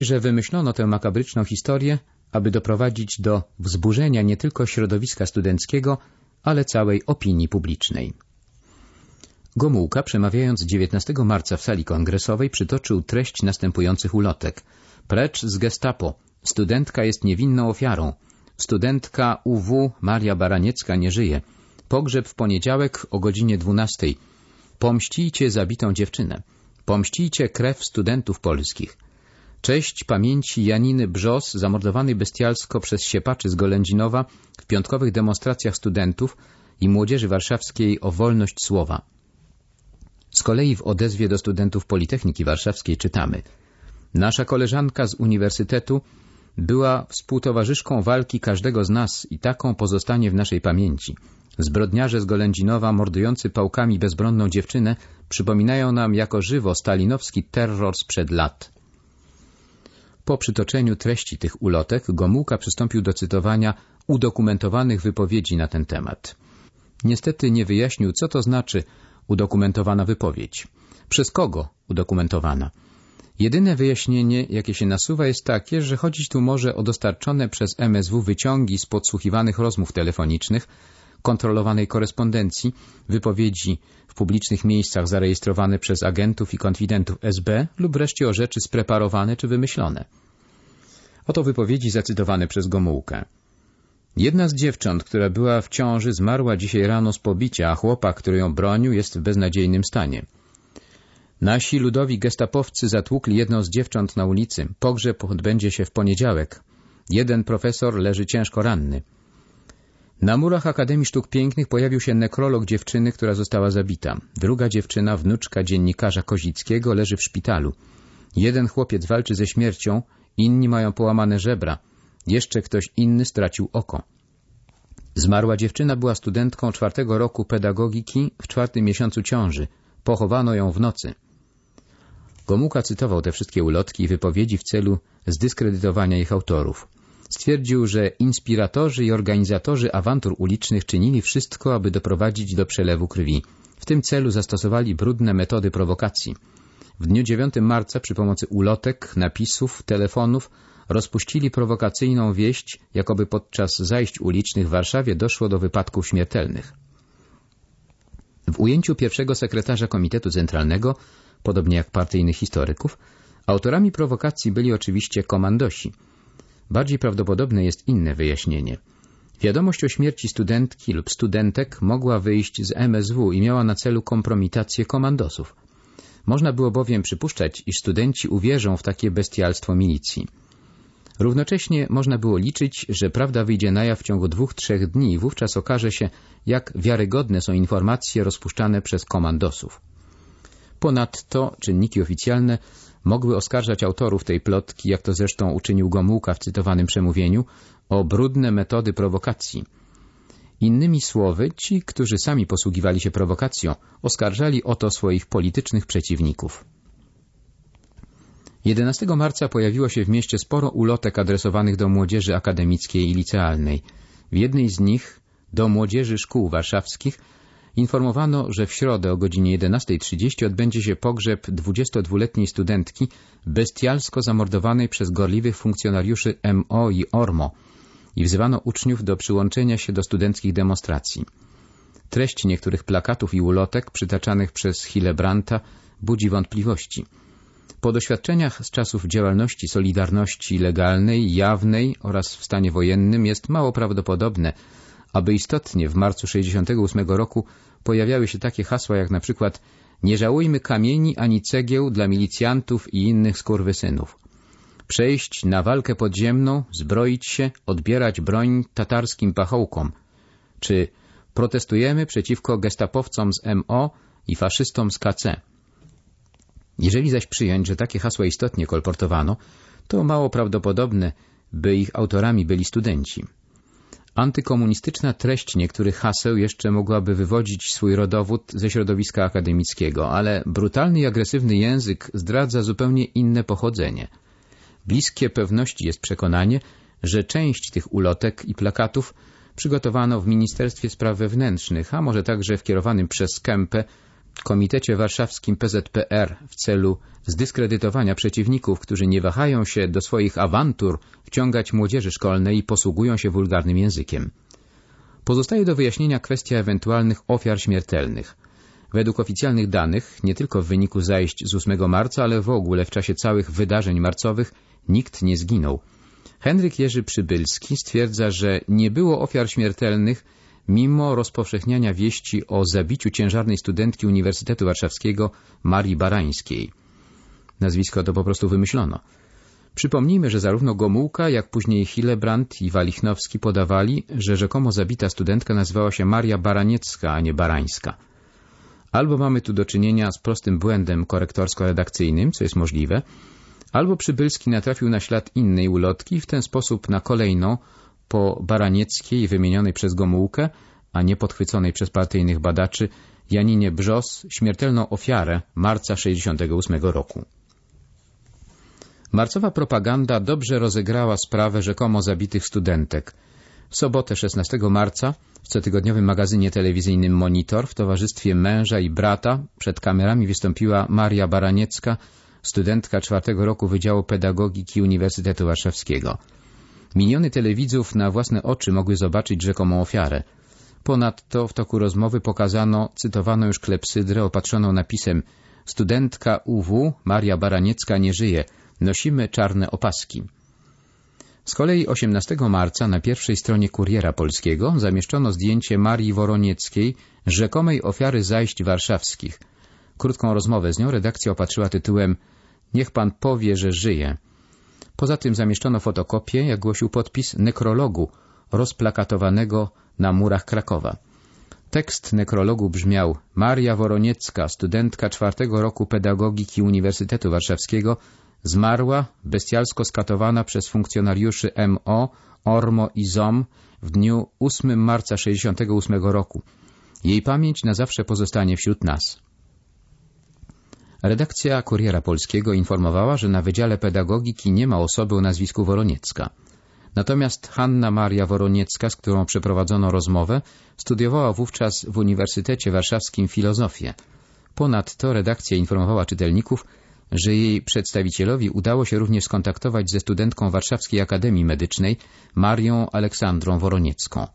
że wymyślono tę makabryczną historię, aby doprowadzić do wzburzenia nie tylko środowiska studenckiego, ale całej opinii publicznej. Gomułka, przemawiając 19 marca w sali kongresowej, przytoczył treść następujących ulotek. Precz z gestapo. Studentka jest niewinną ofiarą. Studentka UW Maria Baraniecka nie żyje. Pogrzeb w poniedziałek o godzinie 12. Pomścijcie zabitą dziewczynę. Pomścijcie krew studentów polskich. Cześć pamięci Janiny Brzos, zamordowanej bestialsko przez siepaczy z Golędzinowa w piątkowych demonstracjach studentów i młodzieży warszawskiej o wolność słowa. Z kolei w odezwie do studentów Politechniki Warszawskiej czytamy Nasza koleżanka z uniwersytetu była współtowarzyszką walki każdego z nas i taką pozostanie w naszej pamięci. Zbrodniarze z Golędzinowa, mordujący pałkami bezbronną dziewczynę, przypominają nam jako żywo stalinowski terror sprzed lat. Po przytoczeniu treści tych ulotek Gomułka przystąpił do cytowania udokumentowanych wypowiedzi na ten temat. Niestety nie wyjaśnił, co to znaczy udokumentowana wypowiedź. Przez kogo udokumentowana? Jedyne wyjaśnienie, jakie się nasuwa, jest takie, że chodzić tu może o dostarczone przez MSW wyciągi z podsłuchiwanych rozmów telefonicznych, kontrolowanej korespondencji, wypowiedzi w publicznych miejscach zarejestrowane przez agentów i konfidentów SB lub wreszcie o rzeczy spreparowane czy wymyślone. Oto wypowiedzi zacytowane przez Gomułkę. Jedna z dziewcząt, która była w ciąży, zmarła dzisiaj rano z pobicia, a chłopak, który ją bronił, jest w beznadziejnym stanie. Nasi ludowi gestapowcy zatłukli jedną z dziewcząt na ulicy. Pogrzeb odbędzie się w poniedziałek. Jeden profesor leży ciężko ranny. Na murach Akademii Sztuk Pięknych pojawił się nekrolog dziewczyny, która została zabita. Druga dziewczyna, wnuczka dziennikarza Kozickiego, leży w szpitalu. Jeden chłopiec walczy ze śmiercią, inni mają połamane żebra. Jeszcze ktoś inny stracił oko. Zmarła dziewczyna była studentką czwartego roku pedagogiki w czwartym miesiącu ciąży. Pochowano ją w nocy. Gomułka cytował te wszystkie ulotki i wypowiedzi w celu zdyskredytowania ich autorów. Stwierdził, że inspiratorzy i organizatorzy awantur ulicznych czynili wszystko, aby doprowadzić do przelewu krwi. W tym celu zastosowali brudne metody prowokacji. W dniu 9 marca przy pomocy ulotek, napisów, telefonów rozpuścili prowokacyjną wieść, jakoby podczas zajść ulicznych w Warszawie doszło do wypadków śmiertelnych. W ujęciu pierwszego sekretarza Komitetu Centralnego, podobnie jak partyjnych historyków, autorami prowokacji byli oczywiście komandosi – Bardziej prawdopodobne jest inne wyjaśnienie. Wiadomość o śmierci studentki lub studentek mogła wyjść z MSW i miała na celu kompromitację komandosów. Można było bowiem przypuszczać, iż studenci uwierzą w takie bestialstwo milicji. Równocześnie można było liczyć, że prawda wyjdzie na jaw w ciągu dwóch, trzech dni i wówczas okaże się, jak wiarygodne są informacje rozpuszczane przez komandosów. Ponadto czynniki oficjalne mogły oskarżać autorów tej plotki, jak to zresztą uczynił Gomułka w cytowanym przemówieniu, o brudne metody prowokacji. Innymi słowy, ci, którzy sami posługiwali się prowokacją, oskarżali o to swoich politycznych przeciwników. 11 marca pojawiło się w mieście sporo ulotek adresowanych do młodzieży akademickiej i licealnej. W jednej z nich, do młodzieży szkół warszawskich, Informowano, że w środę o godzinie 11.30 odbędzie się pogrzeb 22-letniej studentki bestialsko zamordowanej przez gorliwych funkcjonariuszy MO i ORMO i wzywano uczniów do przyłączenia się do studenckich demonstracji. Treść niektórych plakatów i ulotek przytaczanych przez Hillebrandta budzi wątpliwości. Po doświadczeniach z czasów działalności Solidarności legalnej, jawnej oraz w stanie wojennym jest mało prawdopodobne, aby istotnie w marcu 68 roku pojawiały się takie hasła jak na przykład nie żałujmy kamieni ani cegieł dla milicjantów i innych skurwysynów. Przejść na walkę podziemną, zbroić się, odbierać broń tatarskim pachołkom. Czy protestujemy przeciwko gestapowcom z MO i faszystom z KC. Jeżeli zaś przyjąć, że takie hasła istotnie kolportowano, to mało prawdopodobne, by ich autorami byli studenci. Antykomunistyczna treść niektórych haseł jeszcze mogłaby wywodzić swój rodowód ze środowiska akademickiego, ale brutalny i agresywny język zdradza zupełnie inne pochodzenie. Bliskie pewności jest przekonanie, że część tych ulotek i plakatów przygotowano w Ministerstwie Spraw Wewnętrznych, a może także w kierowanym przez Kempę Komitecie Warszawskim PZPR w celu zdyskredytowania przeciwników, którzy nie wahają się do swoich awantur wciągać młodzieży szkolnej i posługują się wulgarnym językiem. Pozostaje do wyjaśnienia kwestia ewentualnych ofiar śmiertelnych. Według oficjalnych danych, nie tylko w wyniku zajść z 8 marca, ale w ogóle w czasie całych wydarzeń marcowych nikt nie zginął. Henryk Jerzy Przybylski stwierdza, że nie było ofiar śmiertelnych mimo rozpowszechniania wieści o zabiciu ciężarnej studentki Uniwersytetu Warszawskiego Marii Barańskiej. Nazwisko to po prostu wymyślono. Przypomnijmy, że zarówno Gomułka, jak później Hillebrand i Walichnowski podawali, że rzekomo zabita studentka nazywała się Maria Baraniecka, a nie Barańska. Albo mamy tu do czynienia z prostym błędem korektorsko-redakcyjnym, co jest możliwe, albo Przybylski natrafił na ślad innej ulotki w ten sposób na kolejną, po Baranieckiej wymienionej przez Gomułkę, a nie podchwyconej przez partyjnych badaczy, Janinie Brzos śmiertelną ofiarę marca 68 roku. Marcowa propaganda dobrze rozegrała sprawę rzekomo zabitych studentek. W sobotę 16 marca w cotygodniowym magazynie telewizyjnym Monitor w towarzystwie męża i brata przed kamerami wystąpiła Maria Baraniecka, studentka czwartego roku Wydziału Pedagogiki Uniwersytetu Warszawskiego. Miliony telewidzów na własne oczy mogły zobaczyć rzekomą ofiarę. Ponadto w toku rozmowy pokazano cytowaną już klepsydrę opatrzoną napisem Studentka UW Maria Baraniecka nie żyje, nosimy czarne opaski. Z kolei 18 marca na pierwszej stronie Kuriera Polskiego zamieszczono zdjęcie Marii Woronieckiej, rzekomej ofiary zajść warszawskich. Krótką rozmowę z nią redakcja opatrzyła tytułem Niech pan powie, że żyje. Poza tym zamieszczono fotokopię, jak głosił podpis, nekrologu rozplakatowanego na murach Krakowa. Tekst nekrologu brzmiał Maria Woroniecka, studentka czwartego roku pedagogiki Uniwersytetu Warszawskiego, zmarła, bestialsko skatowana przez funkcjonariuszy MO, ORMO i ZOM w dniu 8 marca 68 roku. Jej pamięć na zawsze pozostanie wśród nas. Redakcja Kuriera Polskiego informowała, że na Wydziale Pedagogiki nie ma osoby o nazwisku Woroniecka. Natomiast Hanna Maria Woroniecka, z którą przeprowadzono rozmowę, studiowała wówczas w Uniwersytecie Warszawskim filozofię. Ponadto redakcja informowała czytelników, że jej przedstawicielowi udało się również skontaktować ze studentką Warszawskiej Akademii Medycznej Marią Aleksandrą Woroniecką.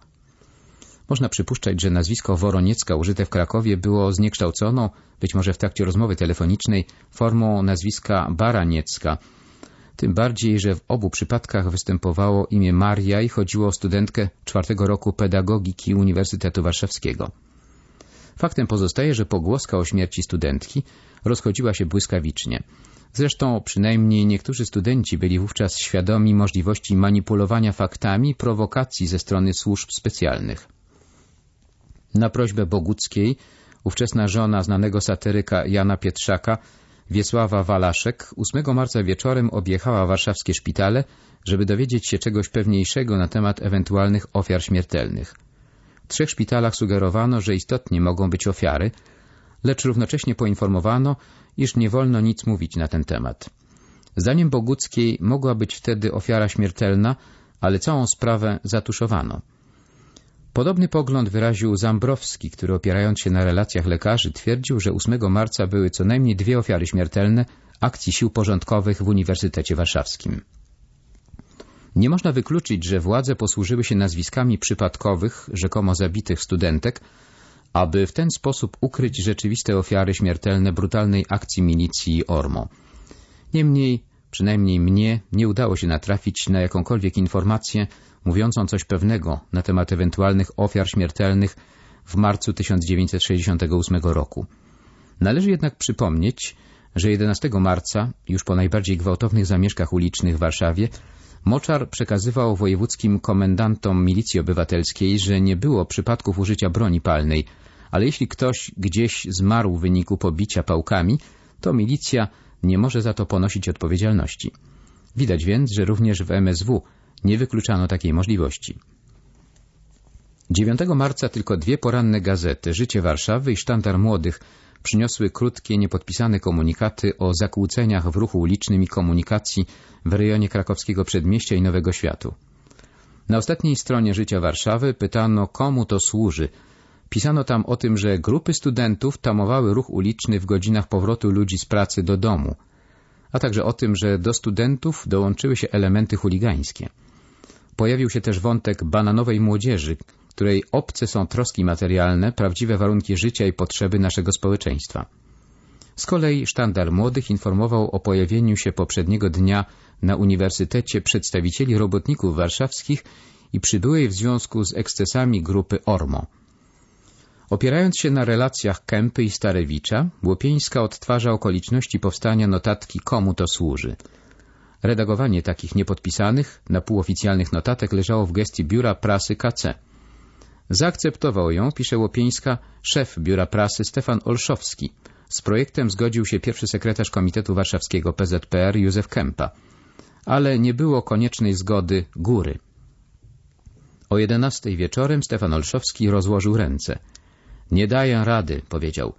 Można przypuszczać, że nazwisko Woroniecka użyte w Krakowie było zniekształconą, być może w trakcie rozmowy telefonicznej, formą nazwiska Baraniecka. Tym bardziej, że w obu przypadkach występowało imię Maria i chodziło o studentkę czwartego roku pedagogiki Uniwersytetu Warszawskiego. Faktem pozostaje, że pogłoska o śmierci studentki rozchodziła się błyskawicznie. Zresztą przynajmniej niektórzy studenci byli wówczas świadomi możliwości manipulowania faktami prowokacji ze strony służb specjalnych. Na prośbę Boguckiej ówczesna żona znanego satyryka Jana Pietrzaka, Wiesława Walaszek, 8 marca wieczorem objechała warszawskie szpitale, żeby dowiedzieć się czegoś pewniejszego na temat ewentualnych ofiar śmiertelnych. W trzech szpitalach sugerowano, że istotnie mogą być ofiary, lecz równocześnie poinformowano, iż nie wolno nic mówić na ten temat. Zdaniem Boguckiej mogła być wtedy ofiara śmiertelna, ale całą sprawę zatuszowano. Podobny pogląd wyraził Zambrowski, który opierając się na relacjach lekarzy twierdził, że 8 marca były co najmniej dwie ofiary śmiertelne akcji sił porządkowych w Uniwersytecie Warszawskim. Nie można wykluczyć, że władze posłużyły się nazwiskami przypadkowych, rzekomo zabitych studentek, aby w ten sposób ukryć rzeczywiste ofiary śmiertelne brutalnej akcji milicji Ormo. Niemniej, przynajmniej mnie, nie udało się natrafić na jakąkolwiek informację mówiącą coś pewnego na temat ewentualnych ofiar śmiertelnych w marcu 1968 roku. Należy jednak przypomnieć, że 11 marca, już po najbardziej gwałtownych zamieszkach ulicznych w Warszawie, Moczar przekazywał wojewódzkim komendantom milicji obywatelskiej, że nie było przypadków użycia broni palnej, ale jeśli ktoś gdzieś zmarł w wyniku pobicia pałkami, to milicja nie może za to ponosić odpowiedzialności. Widać więc, że również w MSW nie wykluczano takiej możliwości. 9 marca tylko dwie poranne gazety, Życie Warszawy i Sztandar Młodych, przyniosły krótkie, niepodpisane komunikaty o zakłóceniach w ruchu ulicznym i komunikacji w rejonie krakowskiego Przedmieścia i Nowego Światu. Na ostatniej stronie Życia Warszawy pytano, komu to służy. Pisano tam o tym, że grupy studentów tamowały ruch uliczny w godzinach powrotu ludzi z pracy do domu, a także o tym, że do studentów dołączyły się elementy chuligańskie. Pojawił się też wątek bananowej młodzieży, której obce są troski materialne, prawdziwe warunki życia i potrzeby naszego społeczeństwa. Z kolei Sztandar Młodych informował o pojawieniu się poprzedniego dnia na Uniwersytecie przedstawicieli robotników warszawskich i przybyłej w związku z ekscesami grupy Ormo. Opierając się na relacjach Kępy i Starewicza, Łopieńska odtwarza okoliczności powstania notatki komu to służy. Redagowanie takich niepodpisanych, na półoficjalnych notatek leżało w gestii biura prasy KC. Zaakceptował ją, pisze Łopieńska, szef biura prasy Stefan Olszowski. Z projektem zgodził się pierwszy sekretarz Komitetu Warszawskiego PZPR Józef Kępa. Ale nie było koniecznej zgody góry. O jedenastej wieczorem Stefan Olszowski rozłożył ręce. Nie daję rady, powiedział,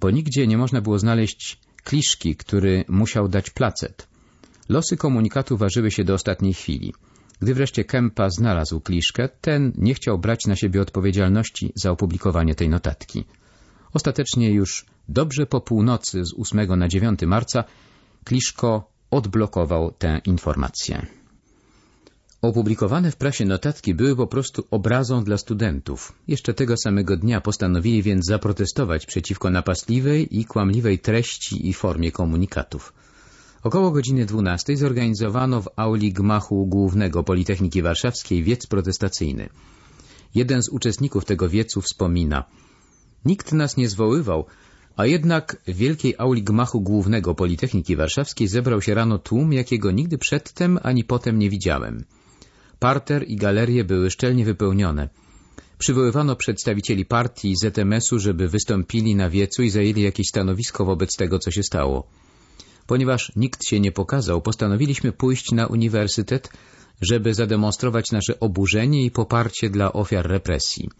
bo nigdzie nie można było znaleźć kliszki, który musiał dać placet. Losy komunikatu ważyły się do ostatniej chwili. Gdy wreszcie Kempa znalazł kliszkę, ten nie chciał brać na siebie odpowiedzialności za opublikowanie tej notatki. Ostatecznie już dobrze po północy z 8 na 9 marca Kliszko odblokował tę informację. Opublikowane w prasie notatki były po prostu obrazą dla studentów. Jeszcze tego samego dnia postanowili więc zaprotestować przeciwko napastliwej i kłamliwej treści i formie komunikatów. Około godziny 12 zorganizowano w auli gmachu głównego Politechniki Warszawskiej wiec protestacyjny. Jeden z uczestników tego wiecu wspomina Nikt nas nie zwoływał, a jednak w wielkiej auli gmachu głównego Politechniki Warszawskiej zebrał się rano tłum, jakiego nigdy przedtem ani potem nie widziałem. Parter i galerie były szczelnie wypełnione. Przywoływano przedstawicieli partii i ZMS-u, żeby wystąpili na wiecu i zajęli jakieś stanowisko wobec tego, co się stało. Ponieważ nikt się nie pokazał, postanowiliśmy pójść na uniwersytet, żeby zademonstrować nasze oburzenie i poparcie dla ofiar represji.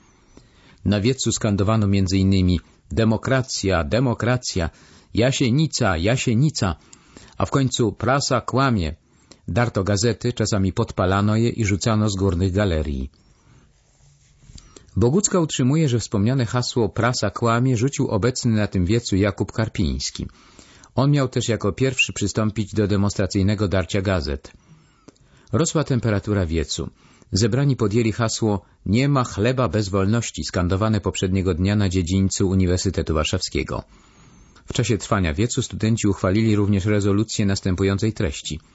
Na wiecu skandowano m.in. demokracja, demokracja, jasienica, jasienica, a w końcu prasa kłamie, Darto gazety, czasami podpalano je i rzucano z górnych galerii. Bogucka utrzymuje, że wspomniane hasło prasa kłamie rzucił obecny na tym wiecu Jakub Karpiński. On miał też jako pierwszy przystąpić do demonstracyjnego darcia gazet. Rosła temperatura wiecu. Zebrani podjęli hasło Nie ma chleba bez wolności, skandowane poprzedniego dnia na dziedzińcu Uniwersytetu Warszawskiego. W czasie trwania wiecu studenci uchwalili również rezolucję następującej treści –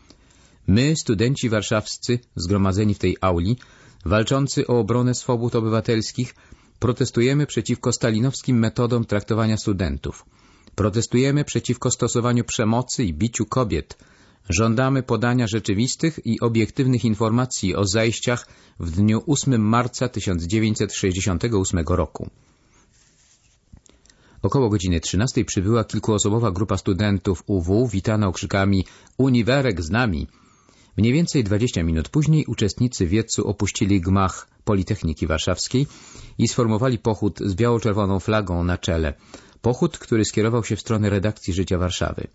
My, studenci warszawscy, zgromadzeni w tej auli, walczący o obronę swobód obywatelskich, protestujemy przeciwko stalinowskim metodom traktowania studentów. Protestujemy przeciwko stosowaniu przemocy i biciu kobiet. Żądamy podania rzeczywistych i obiektywnych informacji o zajściach w dniu 8 marca 1968 roku. Około godziny 13 przybyła kilkuosobowa grupa studentów UW, witana okrzykami Uniwerek z nami! Mniej więcej 20 minut później uczestnicy wiecu opuścili gmach Politechniki Warszawskiej i sformowali pochód z biało-czerwoną flagą na czele. Pochód, który skierował się w stronę redakcji Życia Warszawy.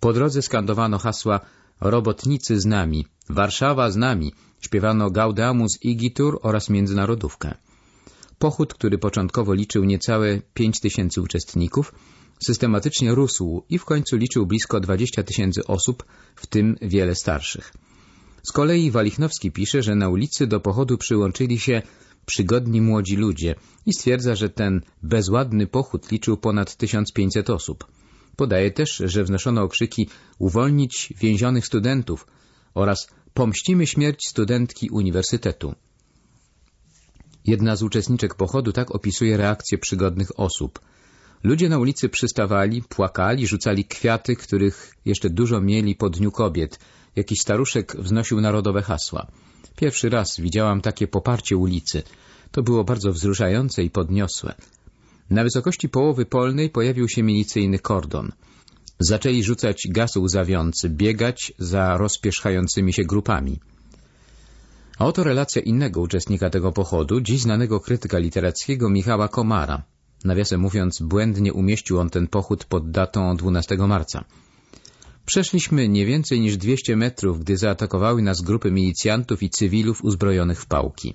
Po drodze skandowano hasła Robotnicy z nami, Warszawa z nami, śpiewano Gaudamus Igitur oraz Międzynarodówkę. Pochód, który początkowo liczył niecałe 5 tysięcy uczestników, systematycznie rósł i w końcu liczył blisko 20 tysięcy osób, w tym wiele starszych. Z kolei Walichnowski pisze, że na ulicy do pochodu przyłączyli się przygodni młodzi ludzie i stwierdza, że ten bezładny pochód liczył ponad 1500 osób. Podaje też, że wznoszono okrzyki uwolnić więzionych studentów oraz pomścimy śmierć studentki uniwersytetu. Jedna z uczestniczek pochodu tak opisuje reakcję przygodnych osób – Ludzie na ulicy przystawali, płakali, rzucali kwiaty, których jeszcze dużo mieli po Dniu Kobiet. Jakiś staruszek wznosił narodowe hasła. Pierwszy raz widziałam takie poparcie ulicy. To było bardzo wzruszające i podniosłe. Na wysokości połowy polnej pojawił się milicyjny kordon. Zaczęli rzucać gaz łzawiący, biegać za rozpierzchającymi się grupami. A oto relacja innego uczestnika tego pochodu, dziś znanego krytyka literackiego Michała Komara. Nawiasem mówiąc, błędnie umieścił on ten pochód pod datą 12 marca. Przeszliśmy nie więcej niż 200 metrów, gdy zaatakowały nas grupy milicjantów i cywilów uzbrojonych w pałki.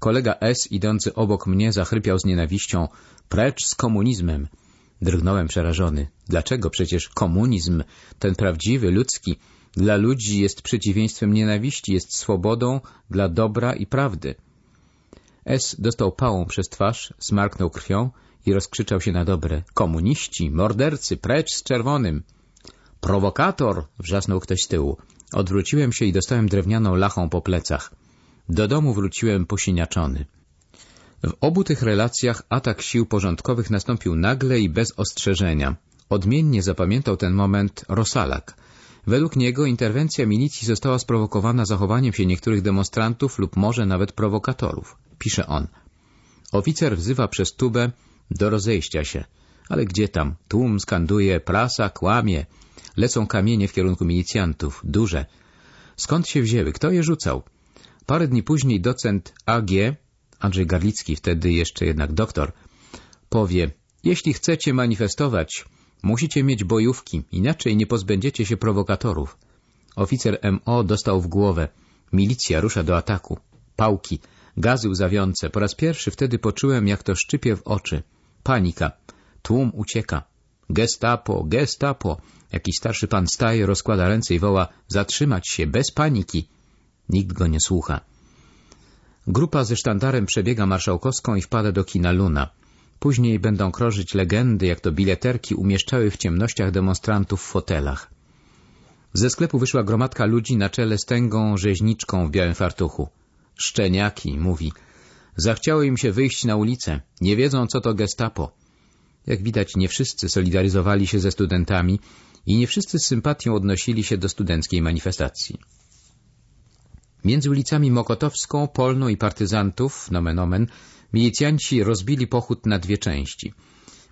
Kolega S, idący obok mnie, zachrypiał z nienawiścią — precz z komunizmem! Drgnąłem przerażony. Dlaczego? Przecież komunizm, ten prawdziwy, ludzki, dla ludzi jest przeciwieństwem nienawiści, jest swobodą dla dobra i prawdy. S dostał pałą przez twarz, smarknął krwią i rozkrzyczał się na dobre. Komuniści, mordercy, precz z czerwonym! Prowokator! wrzasnął ktoś z tyłu. Odwróciłem się i dostałem drewnianą lachą po plecach. Do domu wróciłem posiniaczony. W obu tych relacjach atak sił porządkowych nastąpił nagle i bez ostrzeżenia. Odmiennie zapamiętał ten moment Rosalak. Według niego interwencja milicji została sprowokowana zachowaniem się niektórych demonstrantów lub może nawet prowokatorów. Pisze on. Oficer wzywa przez tubę do rozejścia się. Ale gdzie tam? Tłum skanduje, prasa kłamie. Lecą kamienie w kierunku milicjantów, duże. Skąd się wzięły? Kto je rzucał? Parę dni później docent AG, Andrzej Garlicki, wtedy jeszcze jednak doktor, powie, jeśli chcecie manifestować, musicie mieć bojówki, inaczej nie pozbędziecie się prowokatorów. Oficer MO dostał w głowę. Milicja rusza do ataku. Pałki, gazy łzawiące. Po raz pierwszy wtedy poczułem, jak to szczypie w oczy. Panika. Tłum ucieka. Gestapo, gestapo. Jakiś starszy pan staje, rozkłada ręce i woła zatrzymać się, bez paniki. Nikt go nie słucha. Grupa ze sztandarem przebiega marszałkowską i wpada do kina Luna. Później będą krążyć legendy, jak to bileterki umieszczały w ciemnościach demonstrantów w fotelach. Ze sklepu wyszła gromadka ludzi na czele z tęgą rzeźniczką w białym fartuchu. Szczeniaki, mówi. Zachciało im się wyjść na ulicę. Nie wiedzą, co to gestapo. Jak widać, nie wszyscy solidaryzowali się ze studentami i nie wszyscy z sympatią odnosili się do studenckiej manifestacji. Między ulicami Mokotowską, Polną i partyzantów, nomen omen, milicjanci rozbili pochód na dwie części.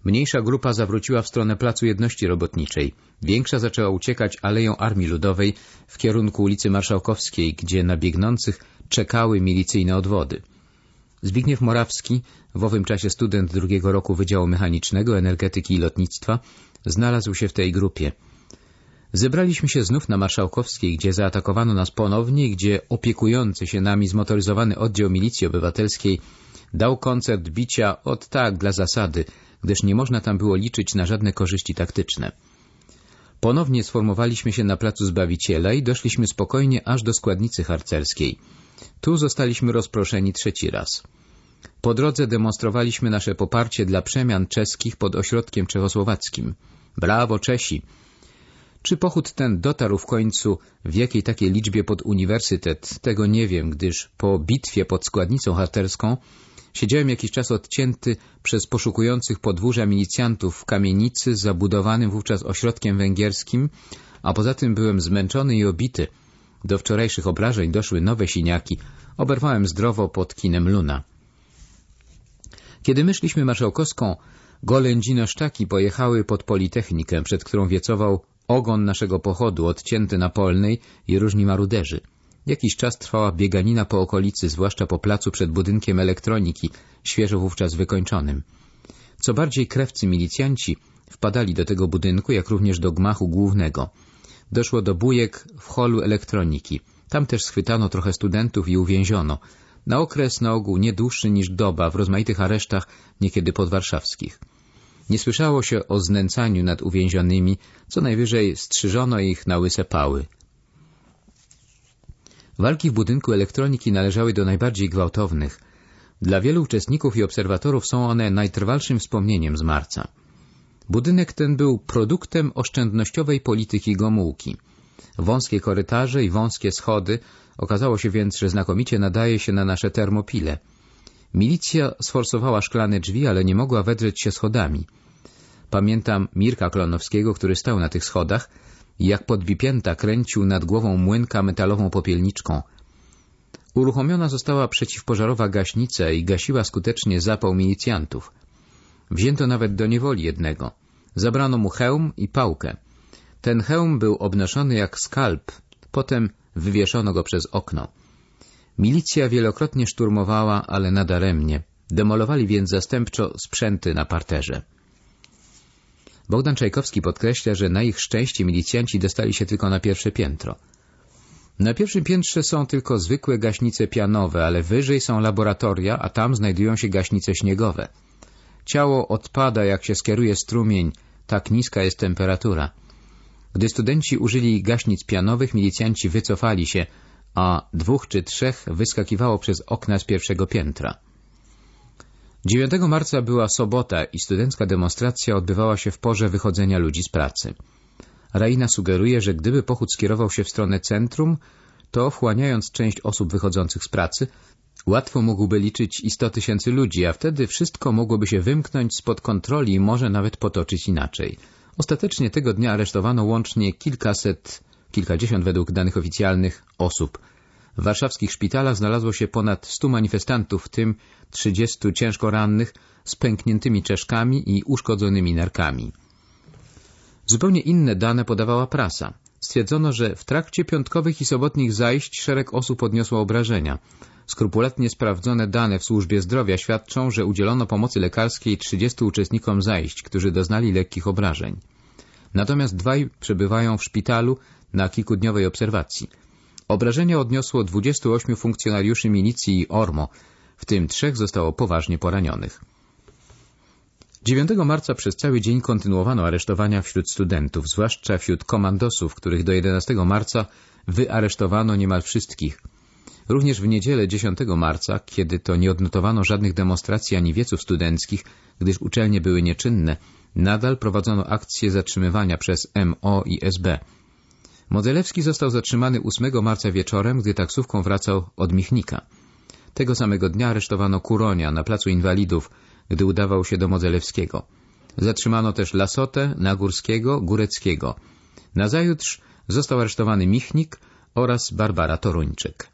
Mniejsza grupa zawróciła w stronę Placu Jedności Robotniczej. Większa zaczęła uciekać Aleją Armii Ludowej w kierunku ulicy Marszałkowskiej, gdzie na biegnących czekały milicyjne odwody. Zbigniew Morawski, w owym czasie student drugiego roku Wydziału Mechanicznego, Energetyki i Lotnictwa, znalazł się w tej grupie. Zebraliśmy się znów na Marszałkowskiej, gdzie zaatakowano nas ponownie, gdzie opiekujący się nami zmotoryzowany oddział Milicji Obywatelskiej dał koncert bicia od tak dla zasady, gdyż nie można tam było liczyć na żadne korzyści taktyczne. Ponownie sformowaliśmy się na placu Zbawiciela i doszliśmy spokojnie aż do składnicy harcerskiej. Tu zostaliśmy rozproszeni trzeci raz. Po drodze demonstrowaliśmy nasze poparcie dla przemian czeskich pod ośrodkiem czechosłowackim. Brawo Czesi! Czy pochód ten dotarł w końcu w jakiej takiej liczbie pod uniwersytet, tego nie wiem, gdyż po bitwie pod składnicą harterską siedziałem jakiś czas odcięty przez poszukujących podwórza milicjantów w kamienicy zabudowanym wówczas ośrodkiem węgierskim, a poza tym byłem zmęczony i obity. Do wczorajszych obrażeń doszły nowe siniaki. Oberwałem zdrowo pod kinem Luna. Kiedy my szliśmy marszałkowską, golędzino-szczaki pojechały pod Politechnikę, przed którą wiecował ogon naszego pochodu, odcięty na polnej i różni maruderzy. Jakiś czas trwała bieganina po okolicy, zwłaszcza po placu przed budynkiem elektroniki, świeżo wówczas wykończonym. Co bardziej krewcy milicjanci wpadali do tego budynku, jak również do gmachu głównego. Doszło do bujek w holu elektroniki. Tam też schwytano trochę studentów i uwięziono. Na okres na ogół nie dłuższy niż doba w rozmaitych aresztach, niekiedy podwarszawskich. Nie słyszało się o znęcaniu nad uwięzionymi, co najwyżej strzyżono ich na łyse pały. Walki w budynku elektroniki należały do najbardziej gwałtownych. Dla wielu uczestników i obserwatorów są one najtrwalszym wspomnieniem z marca. Budynek ten był produktem oszczędnościowej polityki Gomułki. Wąskie korytarze i wąskie schody okazało się więc, że znakomicie nadaje się na nasze termopile. Milicja sforsowała szklane drzwi, ale nie mogła wedrzeć się schodami. Pamiętam Mirka Klonowskiego, który stał na tych schodach i jak podbipięta kręcił nad głową młynka metalową popielniczką. Uruchomiona została przeciwpożarowa gaśnica i gasiła skutecznie zapał milicjantów. Wzięto nawet do niewoli jednego. Zabrano mu hełm i pałkę. Ten hełm był obnoszony jak skalp, potem wywieszono go przez okno. Milicja wielokrotnie szturmowała, ale nadaremnie. Demolowali więc zastępczo sprzęty na parterze. Bogdan Czajkowski podkreśla, że na ich szczęście milicjanci dostali się tylko na pierwsze piętro. Na pierwszym piętrze są tylko zwykłe gaśnice pianowe, ale wyżej są laboratoria, a tam znajdują się gaśnice śniegowe. Ciało odpada, jak się skieruje strumień, tak niska jest temperatura. Gdy studenci użyli gaśnic pianowych, milicjanci wycofali się, a dwóch czy trzech wyskakiwało przez okna z pierwszego piętra. 9 marca była sobota i studencka demonstracja odbywała się w porze wychodzenia ludzi z pracy. Raina sugeruje, że gdyby pochód skierował się w stronę centrum, to wchłaniając część osób wychodzących z pracy, łatwo mógłby liczyć i 100 tysięcy ludzi, a wtedy wszystko mogłoby się wymknąć spod kontroli i może nawet potoczyć inaczej. Ostatecznie tego dnia aresztowano łącznie kilkaset, kilkadziesiąt według danych oficjalnych osób. W warszawskich szpitalach znalazło się ponad stu manifestantów, w tym trzydziestu ciężko rannych z pękniętymi czeszkami i uszkodzonymi nerkami. Zupełnie inne dane podawała prasa. Stwierdzono, że w trakcie piątkowych i sobotnich zajść szereg osób odniosło obrażenia. Skrupulatnie sprawdzone dane w służbie zdrowia świadczą, że udzielono pomocy lekarskiej 30 uczestnikom zajść, którzy doznali lekkich obrażeń. Natomiast dwaj przebywają w szpitalu na kilkudniowej obserwacji. Obrażenia odniosło 28 funkcjonariuszy milicji i ORMO, w tym trzech zostało poważnie poranionych. 9 marca przez cały dzień kontynuowano aresztowania wśród studentów, zwłaszcza wśród komandosów, których do 11 marca wyaresztowano niemal wszystkich. Również w niedzielę 10 marca, kiedy to nie odnotowano żadnych demonstracji ani wieców studenckich, gdyż uczelnie były nieczynne, nadal prowadzono akcje zatrzymywania przez MO i SB. Modelewski został zatrzymany 8 marca wieczorem, gdy taksówką wracał od Michnika. Tego samego dnia aresztowano Kuronia na placu Inwalidów, gdy udawał się do Modzelewskiego. Zatrzymano też Lasotę, Nagórskiego, Góreckiego. Nazajutrz został aresztowany Michnik oraz Barbara Toruńczyk.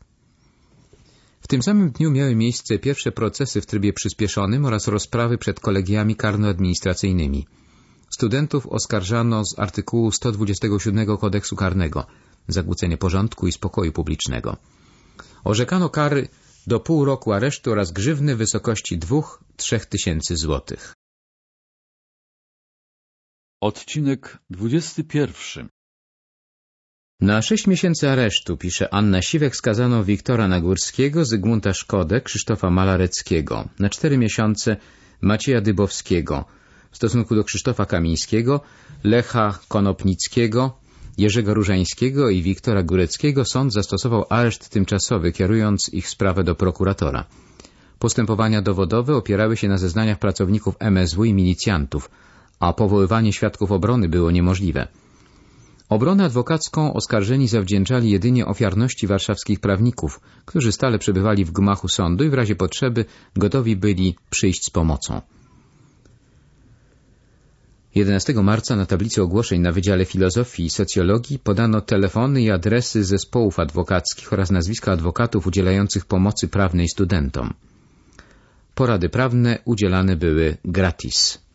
Tym samym dniu miały miejsce pierwsze procesy w trybie przyspieszonym oraz rozprawy przed kolegiami karno-administracyjnymi. Studentów oskarżano z artykułu 127 kodeksu karnego zakłócenie porządku i spokoju publicznego. Orzekano kary do pół roku aresztu oraz grzywny w wysokości dwóch, trzech tysięcy złotych. Odcinek 21 Na sześć miesięcy aresztu, pisze Anna Siwek, skazano Wiktora Nagórskiego, Zygmunta Szkodę, Krzysztofa Malareckiego. Na cztery miesiące Macieja Dybowskiego. W stosunku do Krzysztofa Kamińskiego, Lecha Konopnickiego, Jerzego Różańskiego i Wiktora Góreckiego sąd zastosował areszt tymczasowy, kierując ich sprawę do prokuratora. Postępowania dowodowe opierały się na zeznaniach pracowników MSW i milicjantów, a powoływanie świadków obrony było niemożliwe. Obronę adwokacką oskarżeni zawdzięczali jedynie ofiarności warszawskich prawników, którzy stale przebywali w gmachu sądu i w razie potrzeby gotowi byli przyjść z pomocą. 11 marca na tablicy ogłoszeń na Wydziale Filozofii i Socjologii podano telefony i adresy zespołów adwokackich oraz nazwiska adwokatów udzielających pomocy prawnej studentom. Porady prawne udzielane były gratis.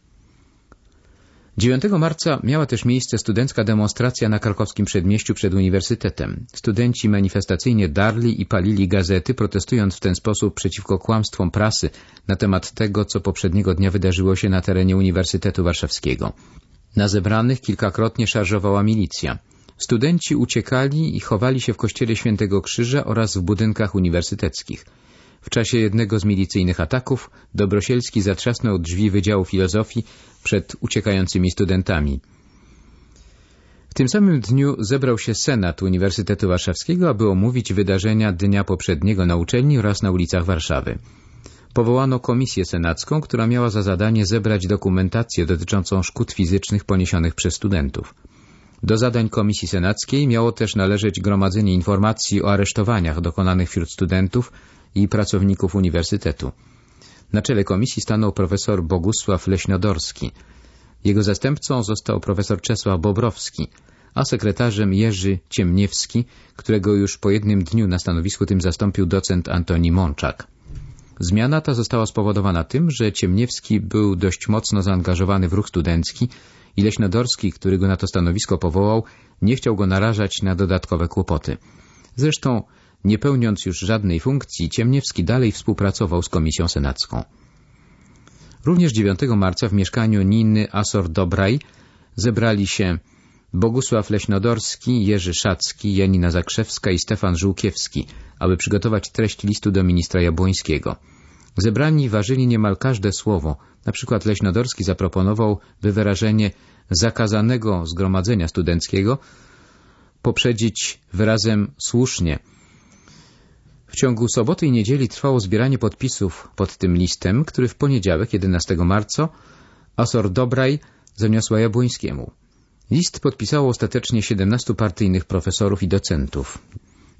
9 marca miała też miejsce studencka demonstracja na krakowskim przedmieściu przed uniwersytetem. Studenci manifestacyjnie darli i palili gazety, protestując w ten sposób przeciwko kłamstwom prasy na temat tego, co poprzedniego dnia wydarzyło się na terenie Uniwersytetu Warszawskiego. Na zebranych kilkakrotnie szarżowała milicja. Studenci uciekali i chowali się w kościele Świętego Krzyża oraz w budynkach uniwersyteckich. W czasie jednego z milicyjnych ataków Dobrosielski zatrzasnął drzwi Wydziału Filozofii przed uciekającymi studentami. W tym samym dniu zebrał się Senat Uniwersytetu Warszawskiego, aby omówić wydarzenia dnia poprzedniego na uczelni oraz na ulicach Warszawy. Powołano komisję senacką, która miała za zadanie zebrać dokumentację dotyczącą szkód fizycznych poniesionych przez studentów. Do zadań komisji senackiej miało też należeć gromadzenie informacji o aresztowaniach dokonanych wśród studentów i pracowników uniwersytetu. Na czele komisji stanął profesor Bogusław Leśnodorski. Jego zastępcą został profesor Czesław Bobrowski, a sekretarzem Jerzy Ciemniewski, którego już po jednym dniu na stanowisku tym zastąpił docent Antoni Mączak. Zmiana ta została spowodowana tym, że Ciemniewski był dość mocno zaangażowany w ruch studencki i Leśnodorski, który go na to stanowisko powołał, nie chciał go narażać na dodatkowe kłopoty. Zresztą nie pełniąc już żadnej funkcji, Ciemniewski dalej współpracował z Komisją Senacką. Również 9 marca w mieszkaniu Niny Asor Dobraj zebrali się Bogusław Leśnodorski, Jerzy Szacki, Janina Zakrzewska i Stefan Żółkiewski, aby przygotować treść listu do ministra Jabłońskiego. Zebrani ważyli niemal każde słowo. Na przykład Leśnodorski zaproponował, by wyrażenie zakazanego zgromadzenia studenckiego poprzedzić wyrazem słusznie. W ciągu soboty i niedzieli trwało zbieranie podpisów pod tym listem, który w poniedziałek, 11 marca, Asor Dobraj zaniosła Jabłońskiemu. List podpisało ostatecznie 17 partyjnych profesorów i docentów.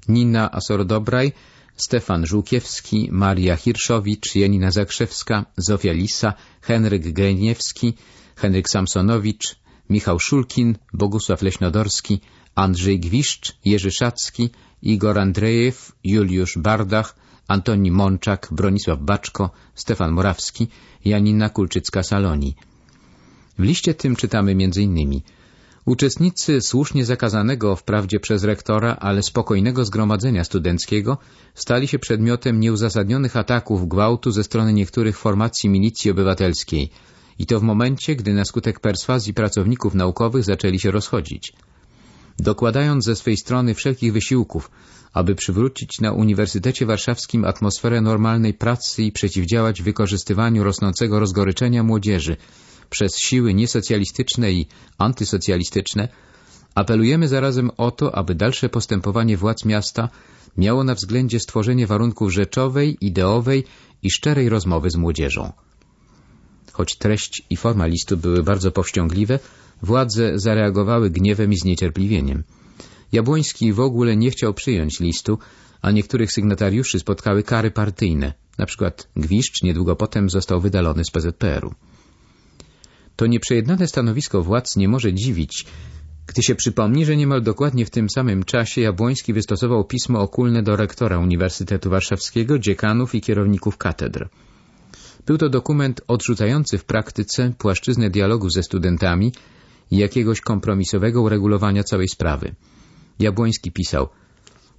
Nina Asor-Dobraj, Stefan Żółkiewski, Maria Hirszowicz, Janina Zakrzewska, Zofia Lisa, Henryk Greniewski, Henryk Samsonowicz, Michał Szulkin, Bogusław Leśnodorski, Andrzej Gwiszcz, Jerzy Szacki, Igor Andrejew, Juliusz Bardach, Antoni Mączak, Bronisław Baczko, Stefan Morawski, Janina Kulczycka-Saloni. W liście tym czytamy m.in. Uczestnicy słusznie zakazanego wprawdzie przez rektora, ale spokojnego zgromadzenia studenckiego stali się przedmiotem nieuzasadnionych ataków gwałtu ze strony niektórych formacji milicji obywatelskiej i to w momencie, gdy na skutek perswazji pracowników naukowych zaczęli się rozchodzić. Dokładając ze swej strony wszelkich wysiłków, aby przywrócić na Uniwersytecie Warszawskim atmosferę normalnej pracy i przeciwdziałać wykorzystywaniu rosnącego rozgoryczenia młodzieży, przez siły niesocjalistyczne i antysocjalistyczne, apelujemy zarazem o to, aby dalsze postępowanie władz miasta miało na względzie stworzenie warunków rzeczowej, ideowej i szczerej rozmowy z młodzieżą. Choć treść i forma listu były bardzo powściągliwe, władze zareagowały gniewem i zniecierpliwieniem. Jabłoński w ogóle nie chciał przyjąć listu, a niektórych sygnatariuszy spotkały kary partyjne. Na przykład Gwiszcz niedługo potem został wydalony z PZPR-u. To nieprzejednane stanowisko władz nie może dziwić, gdy się przypomni, że niemal dokładnie w tym samym czasie Jabłoński wystosował pismo okulne do rektora Uniwersytetu Warszawskiego, dziekanów i kierowników katedr. Był to dokument odrzucający w praktyce płaszczyznę dialogu ze studentami i jakiegoś kompromisowego uregulowania całej sprawy. Jabłoński pisał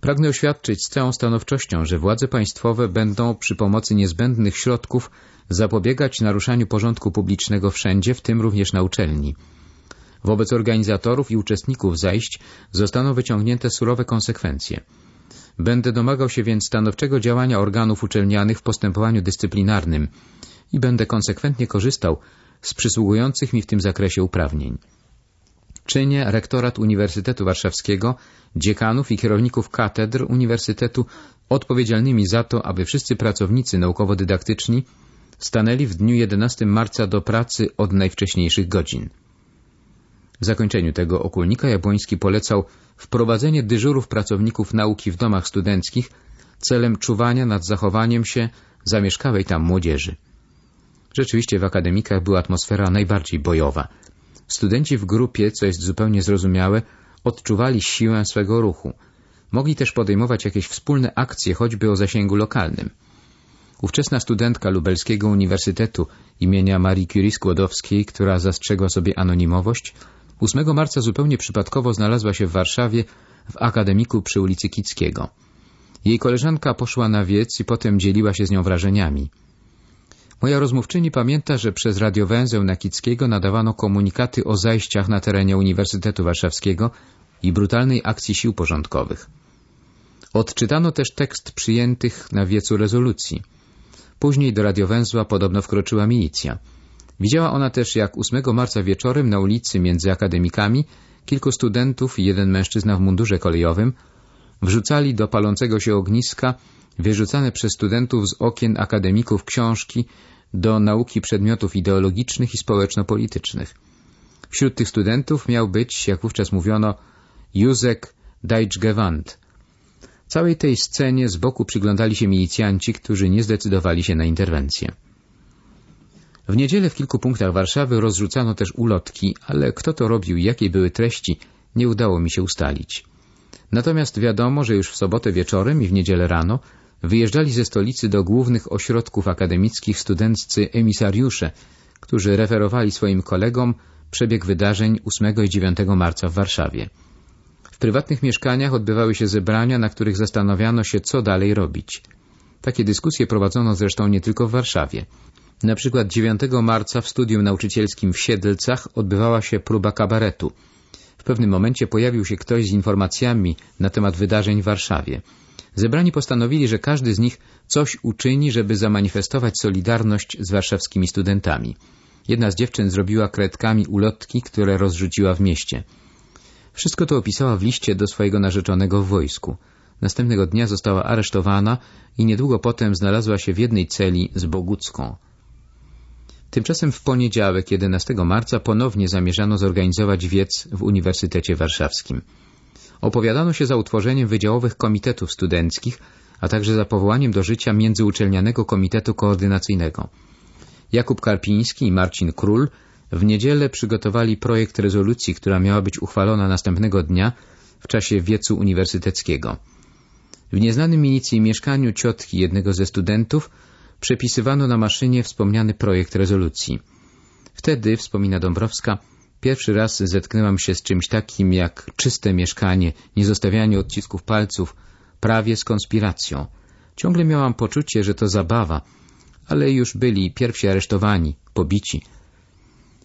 Pragnę oświadczyć z całą stanowczością, że władze państwowe będą przy pomocy niezbędnych środków zapobiegać naruszaniu porządku publicznego wszędzie, w tym również na uczelni. Wobec organizatorów i uczestników zajść zostaną wyciągnięte surowe konsekwencje. Będę domagał się więc stanowczego działania organów uczelnianych w postępowaniu dyscyplinarnym i będę konsekwentnie korzystał z przysługujących mi w tym zakresie uprawnień. Czynię rektorat Uniwersytetu Warszawskiego, dziekanów i kierowników katedr Uniwersytetu odpowiedzialnymi za to, aby wszyscy pracownicy naukowo-dydaktyczni stanęli w dniu 11 marca do pracy od najwcześniejszych godzin. W zakończeniu tego okulnika Jabłoński polecał wprowadzenie dyżurów pracowników nauki w domach studenckich celem czuwania nad zachowaniem się zamieszkałej tam młodzieży. Rzeczywiście w akademikach była atmosfera najbardziej bojowa. Studenci w grupie, co jest zupełnie zrozumiałe, odczuwali siłę swego ruchu. Mogli też podejmować jakieś wspólne akcje, choćby o zasięgu lokalnym. Ówczesna studentka Lubelskiego Uniwersytetu imienia Marii Curie Skłodowskiej, która zastrzegła sobie anonimowość, 8 marca zupełnie przypadkowo znalazła się w Warszawie w akademiku przy ulicy Kickiego. Jej koleżanka poszła na wiec i potem dzieliła się z nią wrażeniami. Moja rozmówczyni pamięta, że przez radiowęzeł na Kickiego nadawano komunikaty o zajściach na terenie Uniwersytetu Warszawskiego i brutalnej akcji sił porządkowych. Odczytano też tekst przyjętych na wiecu rezolucji – Później do radiowęzła podobno wkroczyła milicja. Widziała ona też, jak 8 marca wieczorem na ulicy między akademikami kilku studentów i jeden mężczyzna w mundurze kolejowym wrzucali do palącego się ogniska wyrzucane przez studentów z okien akademików książki do nauki przedmiotów ideologicznych i społeczno-politycznych. Wśród tych studentów miał być, jak wówczas mówiono, Józek Dajczgewand, Całej tej scenie z boku przyglądali się milicjanci, którzy nie zdecydowali się na interwencję. W niedzielę w kilku punktach Warszawy rozrzucano też ulotki, ale kto to robił i jakie były treści, nie udało mi się ustalić. Natomiast wiadomo, że już w sobotę wieczorem i w niedzielę rano wyjeżdżali ze stolicy do głównych ośrodków akademickich studenccy emisariusze, którzy referowali swoim kolegom przebieg wydarzeń 8 i 9 marca w Warszawie. W prywatnych mieszkaniach odbywały się zebrania, na których zastanawiano się, co dalej robić. Takie dyskusje prowadzono zresztą nie tylko w Warszawie. Na przykład 9 marca w studium nauczycielskim w Siedlcach odbywała się próba kabaretu. W pewnym momencie pojawił się ktoś z informacjami na temat wydarzeń w Warszawie. Zebrani postanowili, że każdy z nich coś uczyni, żeby zamanifestować solidarność z warszawskimi studentami. Jedna z dziewczyn zrobiła kredkami ulotki, które rozrzuciła w mieście. Wszystko to opisała w liście do swojego narzeczonego w wojsku. Następnego dnia została aresztowana i niedługo potem znalazła się w jednej celi z Bogucką. Tymczasem w poniedziałek, 11 marca, ponownie zamierzano zorganizować wiec w Uniwersytecie Warszawskim. Opowiadano się za utworzeniem wydziałowych komitetów studenckich, a także za powołaniem do życia Międzyuczelnianego Komitetu Koordynacyjnego. Jakub Karpiński i Marcin Król w niedzielę przygotowali projekt rezolucji, która miała być uchwalona następnego dnia w czasie wiecu uniwersyteckiego. W nieznanym Milicji mieszkaniu ciotki jednego ze studentów przepisywano na maszynie wspomniany projekt rezolucji. Wtedy, wspomina Dąbrowska, pierwszy raz zetknęłam się z czymś takim jak czyste mieszkanie, niezostawianie odcisków palców, prawie z konspiracją. Ciągle miałam poczucie, że to zabawa, ale już byli pierwsi aresztowani, pobici.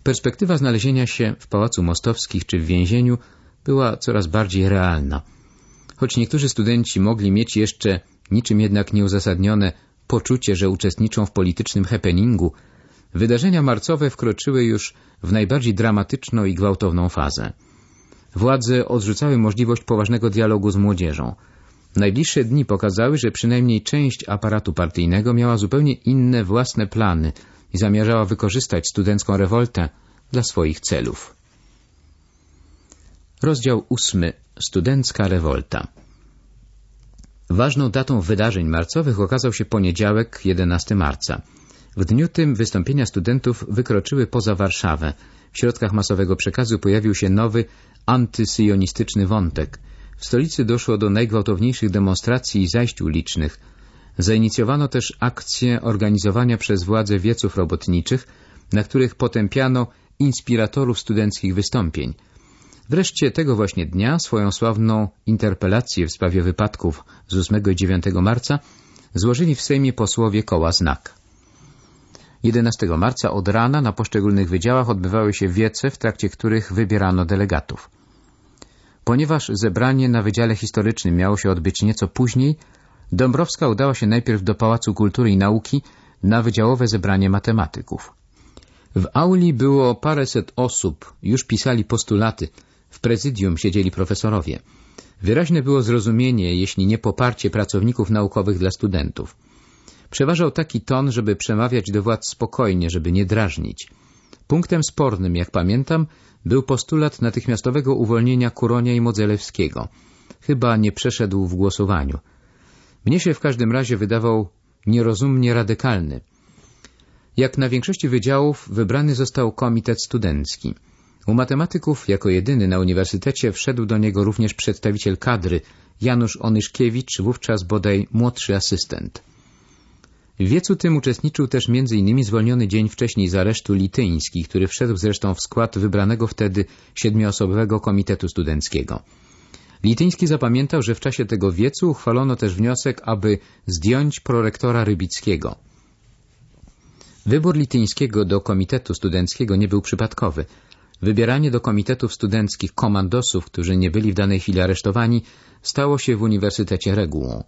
Perspektywa znalezienia się w Pałacu Mostowskich czy w więzieniu była coraz bardziej realna. Choć niektórzy studenci mogli mieć jeszcze niczym jednak nieuzasadnione poczucie, że uczestniczą w politycznym happeningu, wydarzenia marcowe wkroczyły już w najbardziej dramatyczną i gwałtowną fazę. Władze odrzucały możliwość poważnego dialogu z młodzieżą. Najbliższe dni pokazały, że przynajmniej część aparatu partyjnego miała zupełnie inne własne plany i zamierzała wykorzystać studencką rewoltę dla swoich celów. Rozdział ósmy. Studencka rewolta. Ważną datą wydarzeń marcowych okazał się poniedziałek, 11 marca. W dniu tym wystąpienia studentów wykroczyły poza Warszawę. W środkach masowego przekazu pojawił się nowy, antysyjonistyczny wątek. W stolicy doszło do najgwałtowniejszych demonstracji i zajść ulicznych. Zainicjowano też akcję organizowania przez władze wieców robotniczych, na których potępiano inspiratorów studenckich wystąpień. Wreszcie tego właśnie dnia swoją sławną interpelację w sprawie wypadków z 8 i 9 marca złożyli w Sejmie posłowie koła Znak. 11 marca od rana na poszczególnych wydziałach odbywały się wiece, w trakcie których wybierano delegatów. Ponieważ zebranie na Wydziale Historycznym miało się odbyć nieco później, Dąbrowska udała się najpierw do Pałacu Kultury i Nauki na wydziałowe zebranie matematyków. W auli było paręset osób, już pisali postulaty, w prezydium siedzieli profesorowie. Wyraźne było zrozumienie, jeśli nie poparcie pracowników naukowych dla studentów. Przeważał taki ton, żeby przemawiać do władz spokojnie, żeby nie drażnić. Punktem spornym, jak pamiętam, był postulat natychmiastowego uwolnienia Kuronia i Modzelewskiego. Chyba nie przeszedł w głosowaniu. Mnie się w każdym razie wydawał nierozumnie radykalny. Jak na większości wydziałów wybrany został komitet studencki. U matematyków jako jedyny na uniwersytecie wszedł do niego również przedstawiciel kadry, Janusz Onyszkiewicz, wówczas bodaj młodszy asystent. W wiecu tym uczestniczył też m.in. zwolniony dzień wcześniej z aresztu Lityński, który wszedł zresztą w skład wybranego wtedy siedmioosobowego komitetu studenckiego. Lityński zapamiętał, że w czasie tego wiecu uchwalono też wniosek, aby zdjąć prorektora Rybickiego. Wybór Lityńskiego do komitetu studenckiego nie był przypadkowy. Wybieranie do komitetów studenckich komandosów, którzy nie byli w danej chwili aresztowani, stało się w uniwersytecie regułą.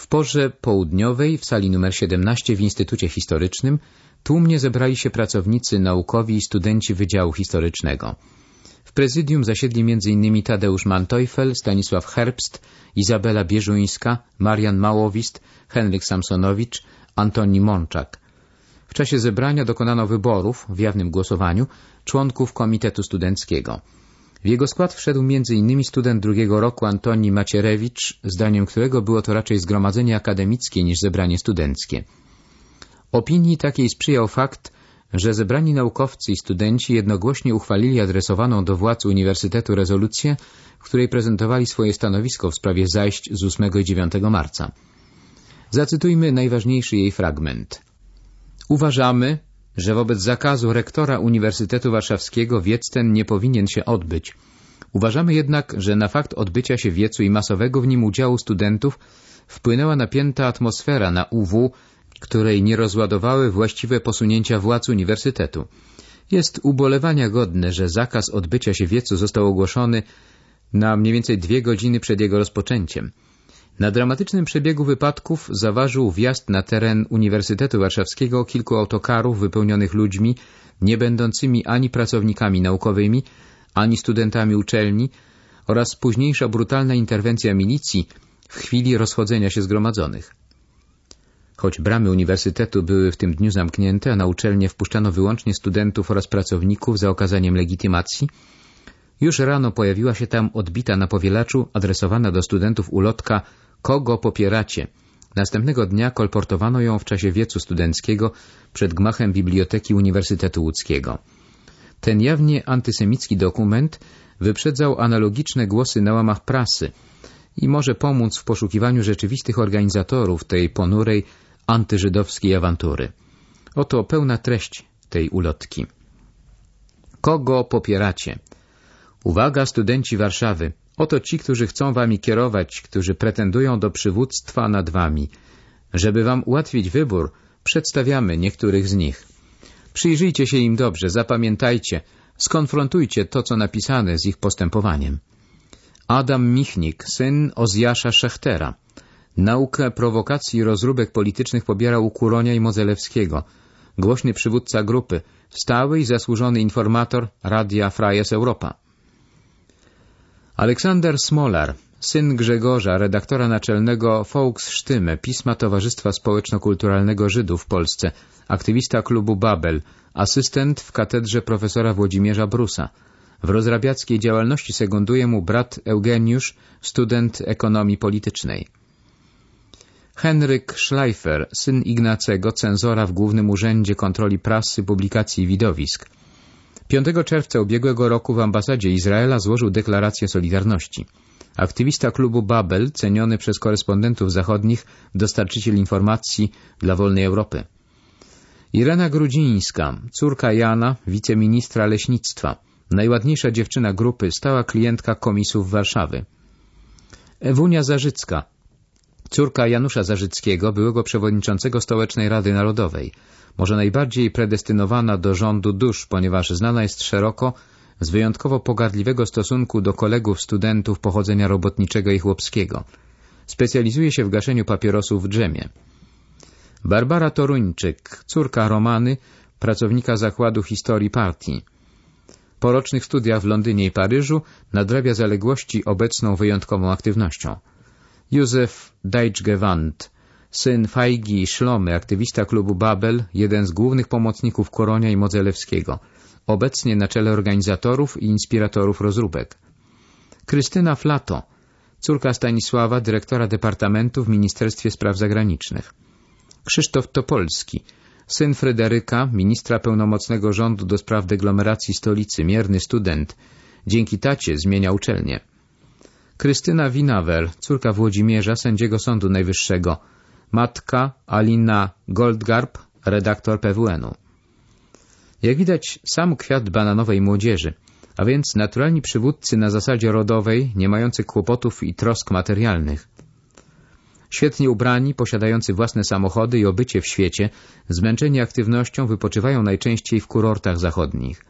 W porze południowej w sali numer 17 w Instytucie Historycznym tłumnie zebrali się pracownicy naukowi i studenci Wydziału Historycznego. W prezydium zasiedli m.in. Tadeusz Manteuffel, Stanisław Herbst, Izabela Bieżuńska, Marian Małowist, Henryk Samsonowicz, Antoni Mączak. W czasie zebrania dokonano wyborów w jawnym głosowaniu członków Komitetu Studenckiego. W jego skład wszedł m.in. student drugiego roku Antoni Macierewicz, zdaniem którego było to raczej zgromadzenie akademickie niż zebranie studenckie. Opinii takiej sprzyjał fakt, że zebrani naukowcy i studenci jednogłośnie uchwalili adresowaną do władz Uniwersytetu rezolucję, w której prezentowali swoje stanowisko w sprawie zajść z 8 i 9 marca. Zacytujmy najważniejszy jej fragment. Uważamy, że wobec zakazu rektora Uniwersytetu Warszawskiego wiec ten nie powinien się odbyć. Uważamy jednak, że na fakt odbycia się wiecu i masowego w nim udziału studentów wpłynęła napięta atmosfera na UW, której nie rozładowały właściwe posunięcia władz uniwersytetu. Jest ubolewania godne, że zakaz odbycia się wiecu został ogłoszony na mniej więcej dwie godziny przed jego rozpoczęciem. Na dramatycznym przebiegu wypadków zaważył wjazd na teren Uniwersytetu Warszawskiego kilku autokarów wypełnionych ludźmi, nie będącymi ani pracownikami naukowymi, ani studentami uczelni oraz późniejsza brutalna interwencja milicji w chwili rozchodzenia się zgromadzonych. Choć bramy uniwersytetu były w tym dniu zamknięte, a na uczelnię wpuszczano wyłącznie studentów oraz pracowników za okazaniem legitymacji, już rano pojawiła się tam odbita na powielaczu adresowana do studentów ulotka Kogo popieracie? Następnego dnia kolportowano ją w czasie wiecu studenckiego przed gmachem Biblioteki Uniwersytetu Łódzkiego. Ten jawnie antysemicki dokument wyprzedzał analogiczne głosy na łamach prasy i może pomóc w poszukiwaniu rzeczywistych organizatorów tej ponurej antyżydowskiej awantury. Oto pełna treść tej ulotki. Kogo popieracie? Uwaga, studenci Warszawy! Oto ci, którzy chcą wami kierować, którzy pretendują do przywództwa nad wami. Żeby wam ułatwić wybór, przedstawiamy niektórych z nich. Przyjrzyjcie się im dobrze, zapamiętajcie, skonfrontujcie to, co napisane z ich postępowaniem. Adam Michnik, syn Ozjasza Szechtera. Naukę prowokacji i rozróbek politycznych pobierał u Kuronia i Mozelewskiego. Głośny przywódca grupy, stały i zasłużony informator Radia Freies Europa. Aleksander Smolar, syn Grzegorza, redaktora naczelnego Volksstimme, pisma Towarzystwa Społeczno-Kulturalnego Żydów w Polsce, aktywista klubu Babel, asystent w katedrze profesora Włodzimierza Brusa. W rozrabiackiej działalności sekunduje mu brat Eugeniusz, student ekonomii politycznej. Henryk Schleifer, syn Ignacego, cenzora w Głównym Urzędzie Kontroli Prasy, Publikacji i Widowisk. 5 czerwca ubiegłego roku w ambasadzie Izraela złożył deklarację Solidarności. Aktywista klubu Babel, ceniony przez korespondentów zachodnich, dostarczyciel informacji dla wolnej Europy. Irena Grudzińska, córka Jana, wiceministra leśnictwa, najładniejsza dziewczyna grupy, stała klientka komisów Warszawy. Ewunia Zarzycka, córka Janusza Zarzyckiego, byłego przewodniczącego Stołecznej Rady Narodowej, może najbardziej predestynowana do rządu dusz, ponieważ znana jest szeroko z wyjątkowo pogardliwego stosunku do kolegów studentów pochodzenia robotniczego i chłopskiego. Specjalizuje się w gaszeniu papierosów w drzemie. Barbara Toruńczyk, córka Romany, pracownika Zakładu Historii Partii. Po rocznych studiach w Londynie i Paryżu nadrabia zaległości obecną wyjątkową aktywnością. Józef Deichgewand, syn Fajgi Szlomy, aktywista klubu Babel, jeden z głównych pomocników Koronia i Modzelewskiego, obecnie na czele organizatorów i inspiratorów rozróbek. Krystyna Flato, córka Stanisława, dyrektora Departamentu w Ministerstwie Spraw Zagranicznych. Krzysztof Topolski, syn Fryderyka, ministra pełnomocnego rządu do spraw deglomeracji stolicy, mierny student. Dzięki tacie zmienia uczelnię. Krystyna Winawer, córka Włodzimierza, sędziego Sądu Najwyższego. Matka Alina Goldgarb, redaktor PWN-u. Jak widać, sam kwiat bananowej młodzieży, a więc naturalni przywódcy na zasadzie rodowej, nie mający kłopotów i trosk materialnych. Świetnie ubrani, posiadający własne samochody i obycie w świecie, zmęczeni aktywnością wypoczywają najczęściej w kurortach zachodnich.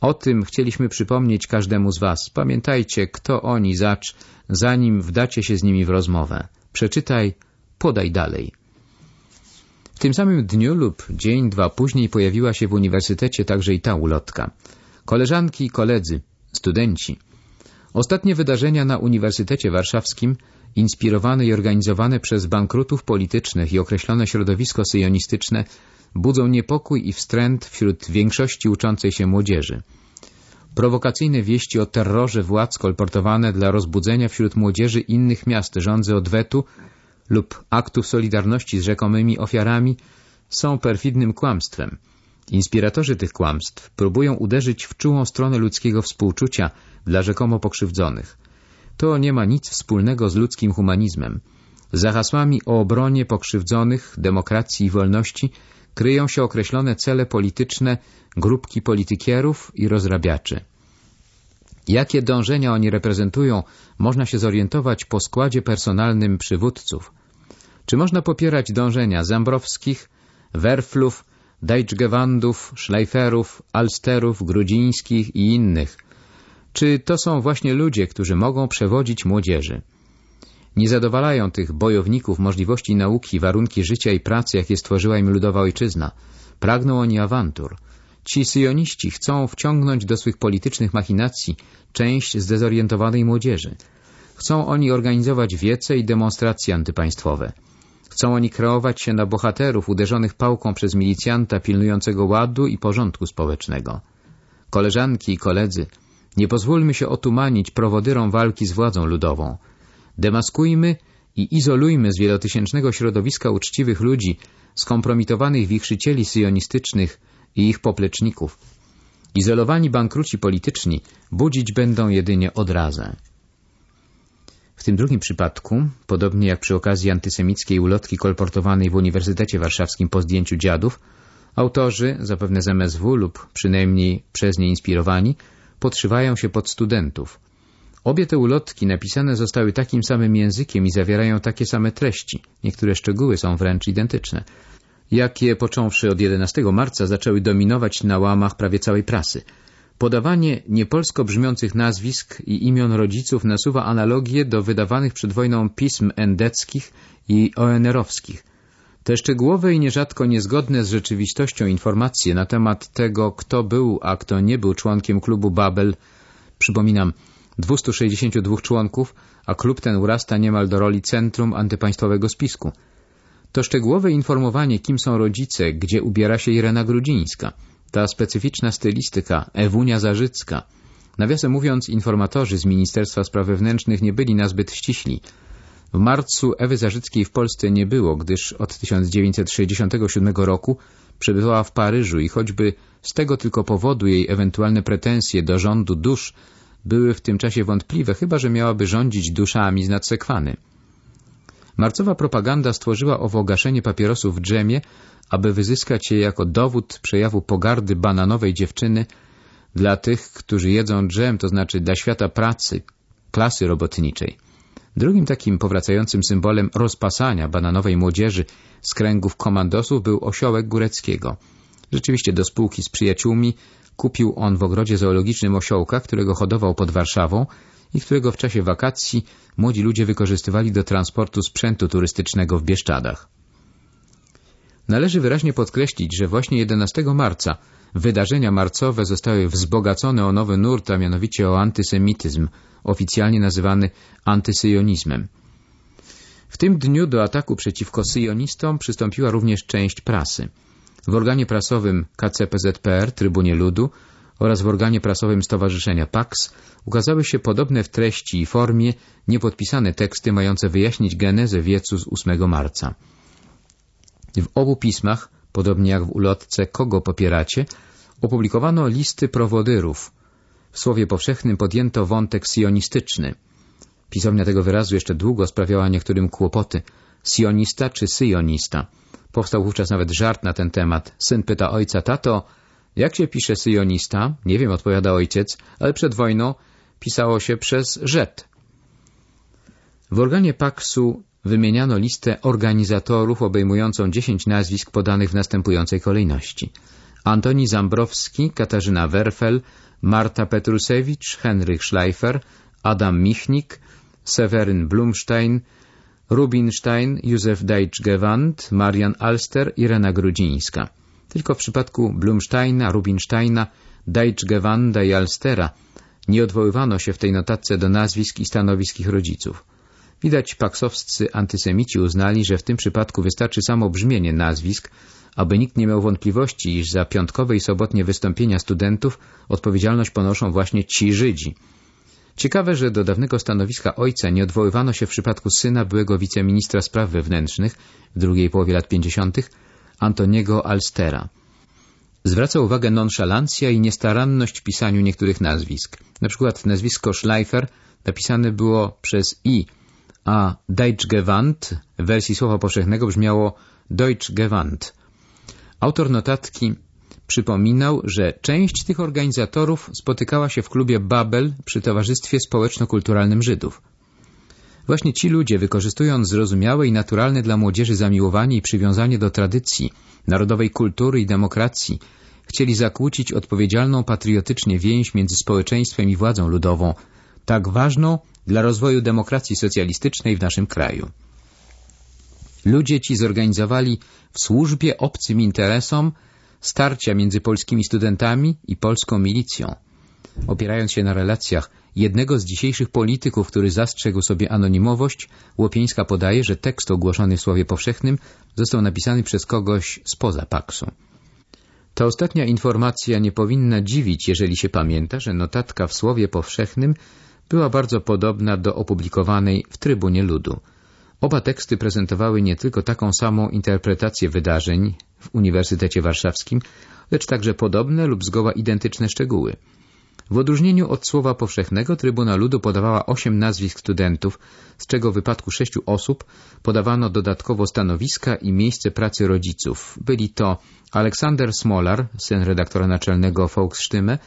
O tym chcieliśmy przypomnieć każdemu z Was. Pamiętajcie, kto oni zacz, zanim wdacie się z nimi w rozmowę. Przeczytaj, podaj dalej. W tym samym dniu lub dzień, dwa później pojawiła się w uniwersytecie także i ta ulotka. Koleżanki i koledzy, studenci. Ostatnie wydarzenia na Uniwersytecie Warszawskim inspirowane i organizowane przez bankrutów politycznych i określone środowisko syjonistyczne, budzą niepokój i wstręt wśród większości uczącej się młodzieży. Prowokacyjne wieści o terrorze władz kolportowane dla rozbudzenia wśród młodzieży innych miast rządzy odwetu lub aktów solidarności z rzekomymi ofiarami są perfidnym kłamstwem. Inspiratorzy tych kłamstw próbują uderzyć w czułą stronę ludzkiego współczucia dla rzekomo pokrzywdzonych. To nie ma nic wspólnego z ludzkim humanizmem. Za hasłami o obronie pokrzywdzonych, demokracji i wolności kryją się określone cele polityczne grupki politykierów i rozrabiaczy. Jakie dążenia oni reprezentują, można się zorientować po składzie personalnym przywódców. Czy można popierać dążenia Zambrowskich, Werflów, Dajczgewandów, Szlajferów, Alsterów, Grudzińskich i innych. Czy to są właśnie ludzie, którzy mogą przewodzić młodzieży? Nie zadowalają tych bojowników możliwości nauki, warunki życia i pracy, jakie stworzyła im ludowa ojczyzna. Pragną oni awantur. Ci syjoniści chcą wciągnąć do swych politycznych machinacji część zdezorientowanej młodzieży. Chcą oni organizować wiece i demonstracje antypaństwowe. Chcą oni kreować się na bohaterów uderzonych pałką przez milicjanta pilnującego ładu i porządku społecznego. Koleżanki i koledzy, nie pozwólmy się otumanić prowodyrom walki z władzą ludową. Demaskujmy i izolujmy z wielotysięcznego środowiska uczciwych ludzi, skompromitowanych wichrzycieli syjonistycznych i ich popleczników. Izolowani bankruci polityczni budzić będą jedynie odrazę. W tym drugim przypadku, podobnie jak przy okazji antysemickiej ulotki kolportowanej w Uniwersytecie Warszawskim po zdjęciu dziadów, autorzy, zapewne z MSW lub przynajmniej przez nie inspirowani, podszywają się pod studentów. Obie te ulotki napisane zostały takim samym językiem i zawierają takie same treści. Niektóre szczegóły są wręcz identyczne. Jakie począwszy od 11 marca zaczęły dominować na łamach prawie całej prasy. Podawanie niepolsko brzmiących nazwisk i imion rodziców nasuwa analogię do wydawanych przed wojną pism endeckich i ONR-owskich. Te szczegółowe i nierzadko niezgodne z rzeczywistością informacje na temat tego, kto był, a kto nie był członkiem klubu Babel, przypominam, 262 członków, a klub ten urasta niemal do roli centrum antypaństwowego spisku. To szczegółowe informowanie, kim są rodzice, gdzie ubiera się Irena Grudzińska, ta specyficzna stylistyka, Ewunia Zarzycka. Nawiasem mówiąc, informatorzy z Ministerstwa Spraw Wewnętrznych nie byli nazbyt ściśli. W marcu Ewy Zarzyckiej w Polsce nie było, gdyż od 1967 roku przebywała w Paryżu i choćby z tego tylko powodu jej ewentualne pretensje do rządu dusz były w tym czasie wątpliwe, chyba że miałaby rządzić duszami z nadsekwany. Marcowa propaganda stworzyła owo gaszenie papierosów w drzemie, aby wyzyskać je jako dowód przejawu pogardy bananowej dziewczyny dla tych, którzy jedzą drzem, to znaczy dla świata pracy, klasy robotniczej. Drugim takim powracającym symbolem rozpasania bananowej młodzieży z kręgów komandosów był osiołek Góreckiego. Rzeczywiście do spółki z przyjaciółmi kupił on w ogrodzie zoologicznym osiołka, którego hodował pod Warszawą i którego w czasie wakacji młodzi ludzie wykorzystywali do transportu sprzętu turystycznego w Bieszczadach. Należy wyraźnie podkreślić, że właśnie 11 marca wydarzenia marcowe zostały wzbogacone o nowy nurt, a mianowicie o antysemityzm, oficjalnie nazywany antysyjonizmem. W tym dniu do ataku przeciwko syjonistom przystąpiła również część prasy. W organie prasowym KCPZPR, Trybunie Ludu oraz w organie prasowym Stowarzyszenia PAX ukazały się podobne w treści i formie niepodpisane teksty mające wyjaśnić genezę wiecu z 8 marca. W obu pismach, podobnie jak w ulotce Kogo popieracie, opublikowano listy prowodyrów. W słowie powszechnym podjęto wątek sionistyczny. Pisownia tego wyrazu jeszcze długo sprawiała niektórym kłopoty. Sionista czy syjonista? Powstał wówczas nawet żart na ten temat. Syn pyta ojca, tato, jak się pisze syjonista? Nie wiem, odpowiada ojciec, ale przed wojną pisało się przez rzet. W organie Paksu wymieniano listę organizatorów obejmującą dziesięć nazwisk podanych w następującej kolejności. Antoni Zambrowski, Katarzyna Werfel, Marta Petrusewicz, Henryk Schleifer, Adam Michnik, Seweryn Blumstein, Rubinstein, Józef Deitch-Gewand, Marian Alster, Irena Grudzińska. Tylko w przypadku Blumsteina, Rubinsteina, Deitch-Gewanda i Alstera nie odwoływano się w tej notatce do nazwisk i stanowisk ich rodziców. Widać, paksowscy antysemici uznali, że w tym przypadku wystarczy samo brzmienie nazwisk, aby nikt nie miał wątpliwości, iż za piątkowe i sobotnie wystąpienia studentów odpowiedzialność ponoszą właśnie ci Żydzi. Ciekawe, że do dawnego stanowiska ojca nie odwoływano się w przypadku syna byłego wiceministra spraw wewnętrznych w drugiej połowie lat 50. Antoniego Alstera. Zwraca uwagę nonszalancja i niestaranność w pisaniu niektórych nazwisk. Na przykład nazwisko Schleifer napisane było przez i, a Deutschgewand w wersji słowa powszechnego brzmiało Deutschgewand. Autor notatki przypominał, że część tych organizatorów spotykała się w klubie Babel przy Towarzystwie Społeczno-Kulturalnym Żydów. Właśnie ci ludzie, wykorzystując zrozumiałe i naturalne dla młodzieży zamiłowanie i przywiązanie do tradycji, narodowej kultury i demokracji, chcieli zakłócić odpowiedzialną patriotycznie więź między społeczeństwem i władzą ludową, tak ważną dla rozwoju demokracji socjalistycznej w naszym kraju. Ludzie ci zorganizowali w służbie obcym interesom starcia między polskimi studentami i polską milicją. Opierając się na relacjach jednego z dzisiejszych polityków, który zastrzegł sobie anonimowość, Łopieńska podaje, że tekst ogłoszony w Słowie Powszechnym został napisany przez kogoś spoza Paksu. Ta ostatnia informacja nie powinna dziwić, jeżeli się pamięta, że notatka w Słowie Powszechnym była bardzo podobna do opublikowanej w Trybunie Ludu. Oba teksty prezentowały nie tylko taką samą interpretację wydarzeń w Uniwersytecie Warszawskim, lecz także podobne lub zgoła identyczne szczegóły. W odróżnieniu od słowa powszechnego Trybuna Ludu podawała osiem nazwisk studentów, z czego w wypadku sześciu osób podawano dodatkowo stanowiska i miejsce pracy rodziców. Byli to Aleksander Smolar, syn redaktora naczelnego Volksstimme,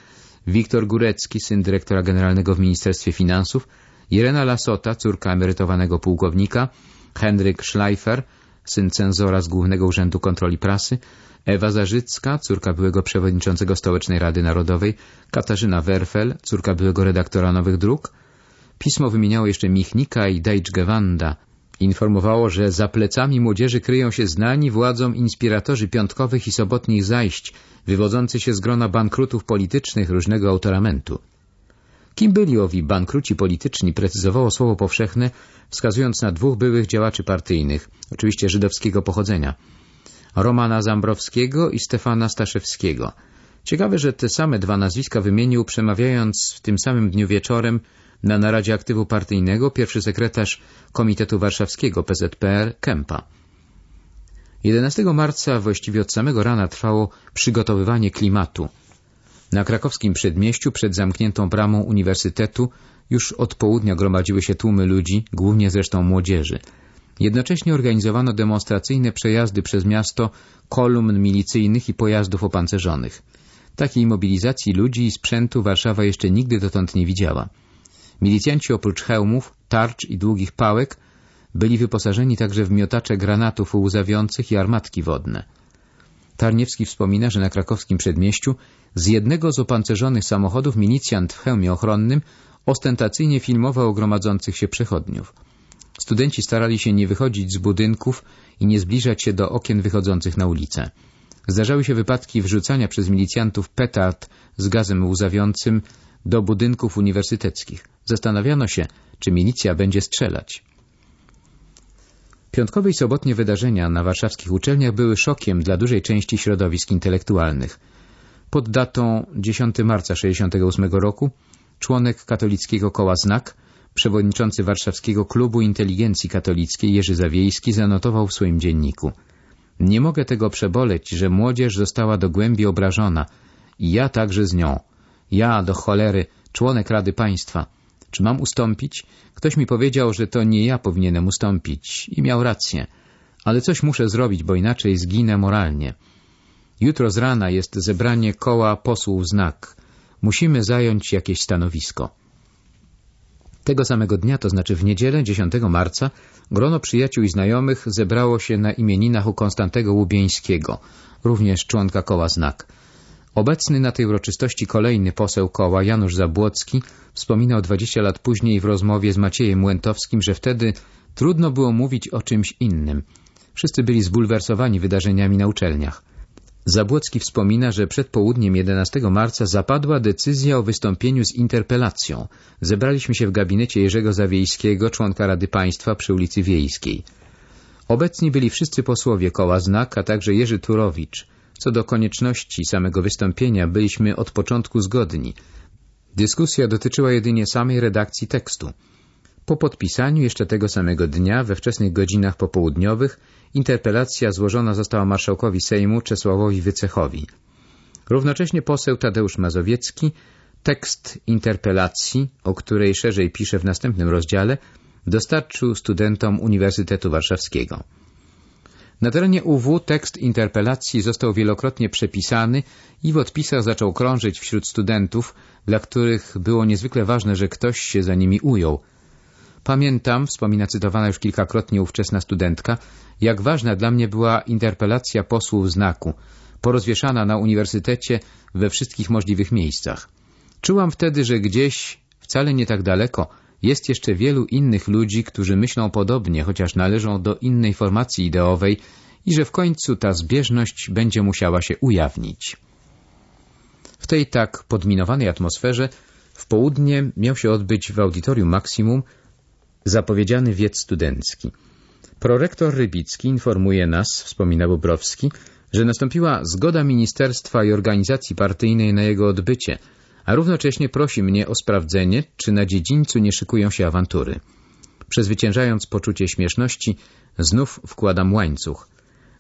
Wiktor Górecki, syn dyrektora generalnego w Ministerstwie Finansów, Irena Lasota, córka emerytowanego pułkownika, Henryk Schleifer, syn cenzora z Głównego Urzędu Kontroli Prasy, Ewa Zarzycka, córka byłego przewodniczącego Stołecznej Rady Narodowej, Katarzyna Werfel, córka byłego redaktora Nowych Dróg. Pismo wymieniało jeszcze Michnika i Dejczgewanda. Informowało, że za plecami młodzieży kryją się znani władzom inspiratorzy piątkowych i sobotnich zajść, wywodzący się z grona bankrutów politycznych różnego autoramentu. Kim byli owi bankruci polityczni, precyzowało słowo powszechne, wskazując na dwóch byłych działaczy partyjnych, oczywiście żydowskiego pochodzenia, Romana Zambrowskiego i Stefana Staszewskiego. Ciekawe, że te same dwa nazwiska wymienił, przemawiając w tym samym dniu wieczorem na naradzie aktywu partyjnego pierwszy sekretarz Komitetu Warszawskiego PZPR Kępa. 11 marca właściwie od samego rana trwało przygotowywanie klimatu. Na krakowskim przedmieściu przed zamkniętą bramą uniwersytetu już od południa gromadziły się tłumy ludzi, głównie zresztą młodzieży. Jednocześnie organizowano demonstracyjne przejazdy przez miasto kolumn milicyjnych i pojazdów opancerzonych. Takiej mobilizacji ludzi i sprzętu Warszawa jeszcze nigdy dotąd nie widziała. Milicjanci oprócz hełmów, tarcz i długich pałek byli wyposażeni także w miotacze granatów łzawiących i armatki wodne. Tarniewski wspomina, że na krakowskim przedmieściu z jednego z opancerzonych samochodów milicjant w hełmie ochronnym ostentacyjnie filmował gromadzących się przechodniów. Studenci starali się nie wychodzić z budynków i nie zbliżać się do okien wychodzących na ulicę. Zdarzały się wypadki wrzucania przez milicjantów petard z gazem łzawiącym do budynków uniwersyteckich. Zastanawiano się, czy milicja będzie strzelać. Piątkowe i sobotnie wydarzenia na warszawskich uczelniach były szokiem dla dużej części środowisk intelektualnych. Pod datą 10 marca 1968 roku członek katolickiego koła Znak, przewodniczący Warszawskiego Klubu Inteligencji Katolickiej Jerzy Zawiejski zanotował w swoim dzienniku Nie mogę tego przeboleć, że młodzież została do głębi obrażona i ja także z nią. Ja, do cholery, członek Rady Państwa. Czy mam ustąpić? Ktoś mi powiedział, że to nie ja powinienem ustąpić i miał rację. Ale coś muszę zrobić, bo inaczej zginę moralnie. Jutro z rana jest zebranie koła posłów znak. Musimy zająć jakieś stanowisko. Tego samego dnia, to znaczy w niedzielę 10 marca, grono przyjaciół i znajomych zebrało się na imieninach u Konstantego Łubieńskiego, również członka koła Znak. Obecny na tej uroczystości kolejny poseł koła, Janusz Zabłocki, wspominał 20 lat później w rozmowie z Maciejem Łętowskim, że wtedy trudno było mówić o czymś innym. Wszyscy byli zbulwersowani wydarzeniami na uczelniach. Zabłocki wspomina, że przed południem 11 marca zapadła decyzja o wystąpieniu z interpelacją. Zebraliśmy się w gabinecie Jerzego Zawiejskiego, członka Rady Państwa przy ulicy Wiejskiej. Obecni byli wszyscy posłowie koła Znak, a także Jerzy Turowicz. Co do konieczności samego wystąpienia byliśmy od początku zgodni. Dyskusja dotyczyła jedynie samej redakcji tekstu. Po podpisaniu jeszcze tego samego dnia, we wczesnych godzinach popołudniowych, interpelacja złożona została marszałkowi Sejmu Czesławowi Wycechowi. Równocześnie poseł Tadeusz Mazowiecki tekst interpelacji, o której szerzej pisze w następnym rozdziale, dostarczył studentom Uniwersytetu Warszawskiego. Na terenie UW tekst interpelacji został wielokrotnie przepisany i w odpisach zaczął krążyć wśród studentów, dla których było niezwykle ważne, że ktoś się za nimi ujął – Pamiętam, wspomina cytowana już kilkakrotnie ówczesna studentka, jak ważna dla mnie była interpelacja posłów znaku, porozwieszana na uniwersytecie we wszystkich możliwych miejscach. Czułam wtedy, że gdzieś, wcale nie tak daleko, jest jeszcze wielu innych ludzi, którzy myślą podobnie, chociaż należą do innej formacji ideowej i że w końcu ta zbieżność będzie musiała się ujawnić. W tej tak podminowanej atmosferze w południe miał się odbyć w audytorium Maksimum zapowiedziany wiec studencki. Prorektor Rybicki informuje nas, wspomina Bobrowski, że nastąpiła zgoda ministerstwa i organizacji partyjnej na jego odbycie, a równocześnie prosi mnie o sprawdzenie, czy na dziedzińcu nie szykują się awantury. Przezwyciężając poczucie śmieszności, znów wkładam łańcuch.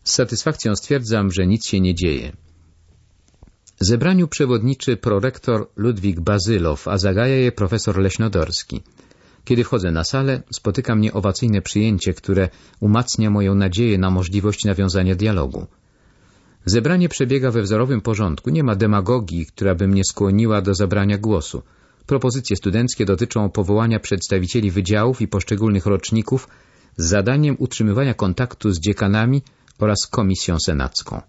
Z satysfakcją stwierdzam, że nic się nie dzieje. Zebraniu przewodniczy prorektor Ludwik Bazylow, a zagaja je profesor Leśnodorski. Kiedy wchodzę na salę, spotyka mnie owacyjne przyjęcie, które umacnia moją nadzieję na możliwość nawiązania dialogu. Zebranie przebiega we wzorowym porządku, nie ma demagogii, która by mnie skłoniła do zabrania głosu. Propozycje studenckie dotyczą powołania przedstawicieli wydziałów i poszczególnych roczników z zadaniem utrzymywania kontaktu z dziekanami oraz komisją senacką.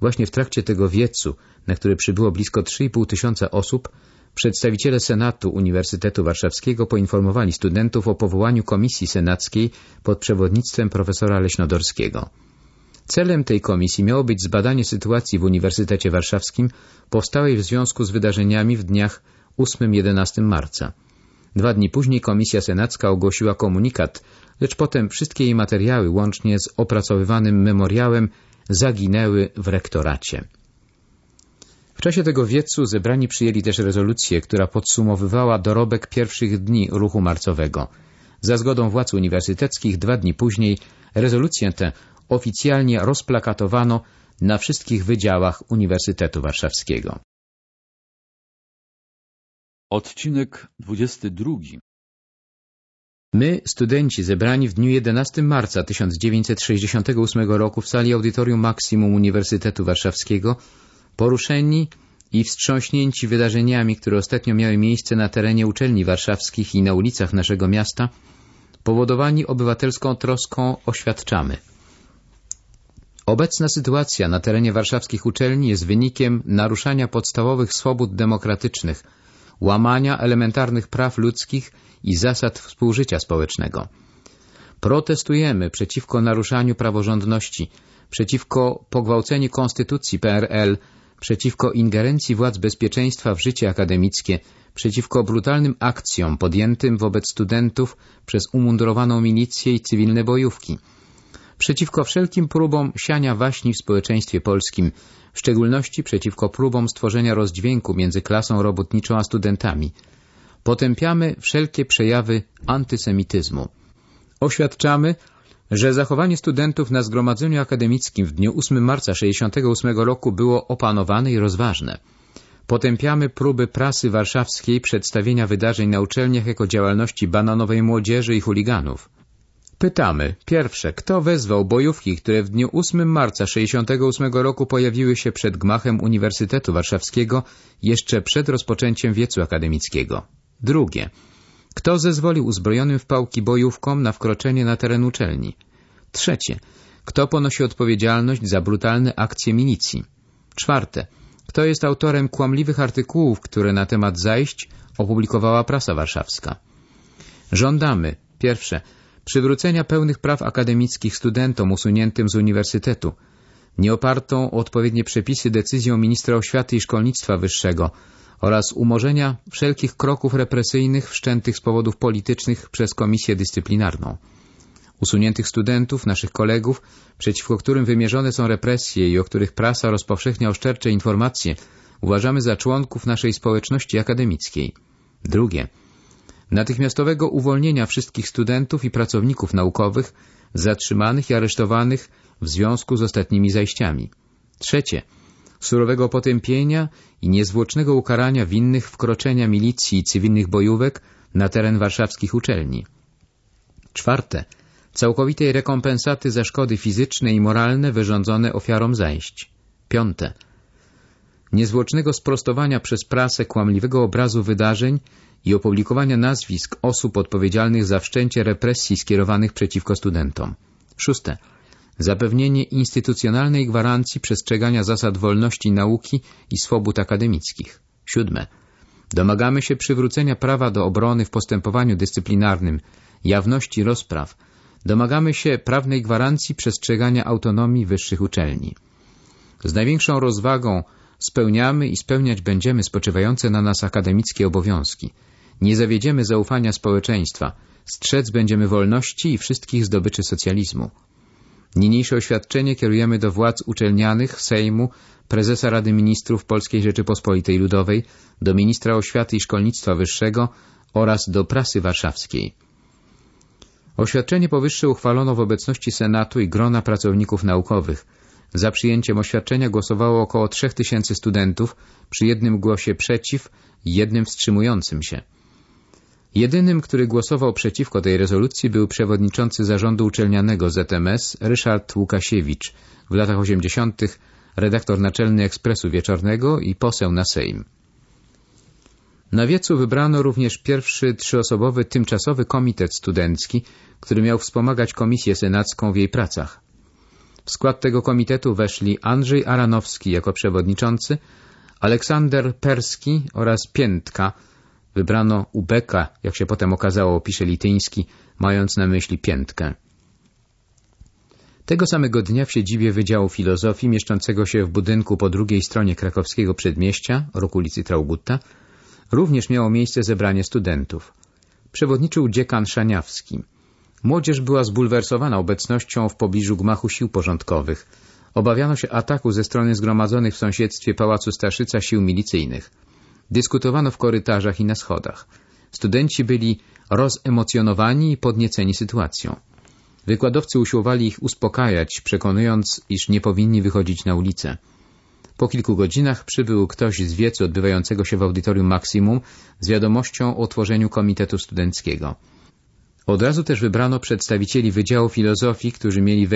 Właśnie w trakcie tego wiecu, na który przybyło blisko 3,5 tysiąca osób, przedstawiciele Senatu Uniwersytetu Warszawskiego poinformowali studentów o powołaniu komisji senackiej pod przewodnictwem profesora Leśnodorskiego. Celem tej komisji miało być zbadanie sytuacji w Uniwersytecie Warszawskim powstałej w związku z wydarzeniami w dniach 8-11 marca. Dwa dni później Komisja Senacka ogłosiła komunikat, lecz potem wszystkie jej materiały, łącznie z opracowywanym memoriałem, zaginęły w rektoracie. W czasie tego wiecu zebrani przyjęli też rezolucję, która podsumowywała dorobek pierwszych dni ruchu marcowego. Za zgodą władz uniwersyteckich dwa dni później rezolucję tę oficjalnie rozplakatowano na wszystkich wydziałach Uniwersytetu Warszawskiego. Odcinek 22 My, studenci zebrani w dniu 11 marca 1968 roku w sali Audytorium Maksimum Uniwersytetu Warszawskiego, poruszeni i wstrząśnięci wydarzeniami, które ostatnio miały miejsce na terenie uczelni warszawskich i na ulicach naszego miasta, powodowani obywatelską troską oświadczamy – Obecna sytuacja na terenie warszawskich uczelni jest wynikiem naruszania podstawowych swobód demokratycznych, łamania elementarnych praw ludzkich i zasad współżycia społecznego. Protestujemy przeciwko naruszaniu praworządności, przeciwko pogwałceniu konstytucji PRL, przeciwko ingerencji władz bezpieczeństwa w życie akademickie, przeciwko brutalnym akcjom podjętym wobec studentów przez umundurowaną milicję i cywilne bojówki – przeciwko wszelkim próbom siania waśni w społeczeństwie polskim, w szczególności przeciwko próbom stworzenia rozdźwięku między klasą robotniczą a studentami. Potępiamy wszelkie przejawy antysemityzmu. Oświadczamy, że zachowanie studentów na zgromadzeniu akademickim w dniu 8 marca 1968 roku było opanowane i rozważne. Potępiamy próby prasy warszawskiej przedstawienia wydarzeń na uczelniach jako działalności bananowej młodzieży i chuliganów. Pytamy, pierwsze, kto wezwał bojówki, które w dniu 8 marca 68 roku pojawiły się przed gmachem Uniwersytetu Warszawskiego jeszcze przed rozpoczęciem wiecu akademickiego? Drugie, kto zezwolił uzbrojonym w pałki bojówkom na wkroczenie na teren uczelni? Trzecie, kto ponosi odpowiedzialność za brutalne akcje milicji? Czwarte, kto jest autorem kłamliwych artykułów, które na temat zajść opublikowała prasa warszawska? Żądamy, pierwsze, przywrócenia pełnych praw akademickich studentom usuniętym z uniwersytetu, nieopartą o odpowiednie przepisy decyzją ministra oświaty i szkolnictwa wyższego oraz umorzenia wszelkich kroków represyjnych wszczętych z powodów politycznych przez Komisję Dyscyplinarną. Usuniętych studentów, naszych kolegów, przeciwko którym wymierzone są represje i o których prasa rozpowszechnia oszczercze informacje, uważamy za członków naszej społeczności akademickiej. Drugie – natychmiastowego uwolnienia wszystkich studentów i pracowników naukowych zatrzymanych i aresztowanych w związku z ostatnimi zajściami. Trzecie, surowego potępienia i niezwłocznego ukarania winnych wkroczenia milicji i cywilnych bojówek na teren warszawskich uczelni. Czwarte, całkowitej rekompensaty za szkody fizyczne i moralne wyrządzone ofiarom zajść. Piąte, niezwłocznego sprostowania przez prasę kłamliwego obrazu wydarzeń i opublikowania nazwisk osób odpowiedzialnych za wszczęcie represji skierowanych przeciwko studentom. Szóste. Zapewnienie instytucjonalnej gwarancji przestrzegania zasad wolności nauki i swobód akademickich. Siódme. Domagamy się przywrócenia prawa do obrony w postępowaniu dyscyplinarnym, jawności rozpraw. Domagamy się prawnej gwarancji przestrzegania autonomii wyższych uczelni. Z największą rozwagą spełniamy i spełniać będziemy spoczywające na nas akademickie obowiązki. Nie zawiedziemy zaufania społeczeństwa. Strzec będziemy wolności i wszystkich zdobyczy socjalizmu. Niniejsze oświadczenie kierujemy do władz uczelnianych, Sejmu, prezesa Rady Ministrów Polskiej Rzeczypospolitej Ludowej, do ministra oświaty i szkolnictwa wyższego oraz do prasy warszawskiej. Oświadczenie powyższe uchwalono w obecności Senatu i grona pracowników naukowych. Za przyjęciem oświadczenia głosowało około 3000 studentów, przy jednym głosie przeciw i jednym wstrzymującym się. Jedynym, który głosował przeciwko tej rezolucji był przewodniczący zarządu uczelnianego ZMS Ryszard Łukasiewicz, w latach 80. redaktor naczelny Ekspresu Wieczornego i poseł na Sejm. Na wiecu wybrano również pierwszy trzyosobowy tymczasowy komitet studencki, który miał wspomagać komisję senacką w jej pracach. W skład tego komitetu weszli Andrzej Aranowski jako przewodniczący, Aleksander Perski oraz Piętka. Wybrano Ubeka, jak się potem okazało, pisze Lityński, mając na myśli Piętkę. Tego samego dnia w siedzibie Wydziału Filozofii, mieszczącego się w budynku po drugiej stronie krakowskiego przedmieścia, roku ulicy Traugutta, również miało miejsce zebranie studentów. Przewodniczył dziekan Szaniawski. Młodzież była zbulwersowana obecnością w pobliżu gmachu sił porządkowych. Obawiano się ataku ze strony zgromadzonych w sąsiedztwie Pałacu Staszyca sił milicyjnych. Dyskutowano w korytarzach i na schodach. Studenci byli rozemocjonowani i podnieceni sytuacją. Wykładowcy usiłowali ich uspokajać, przekonując, iż nie powinni wychodzić na ulicę. Po kilku godzinach przybył ktoś z wiecu odbywającego się w audytorium Maksimum z wiadomością o utworzeniu komitetu studenckiego. Od razu też wybrano przedstawicieli Wydziału Filozofii, którzy mieli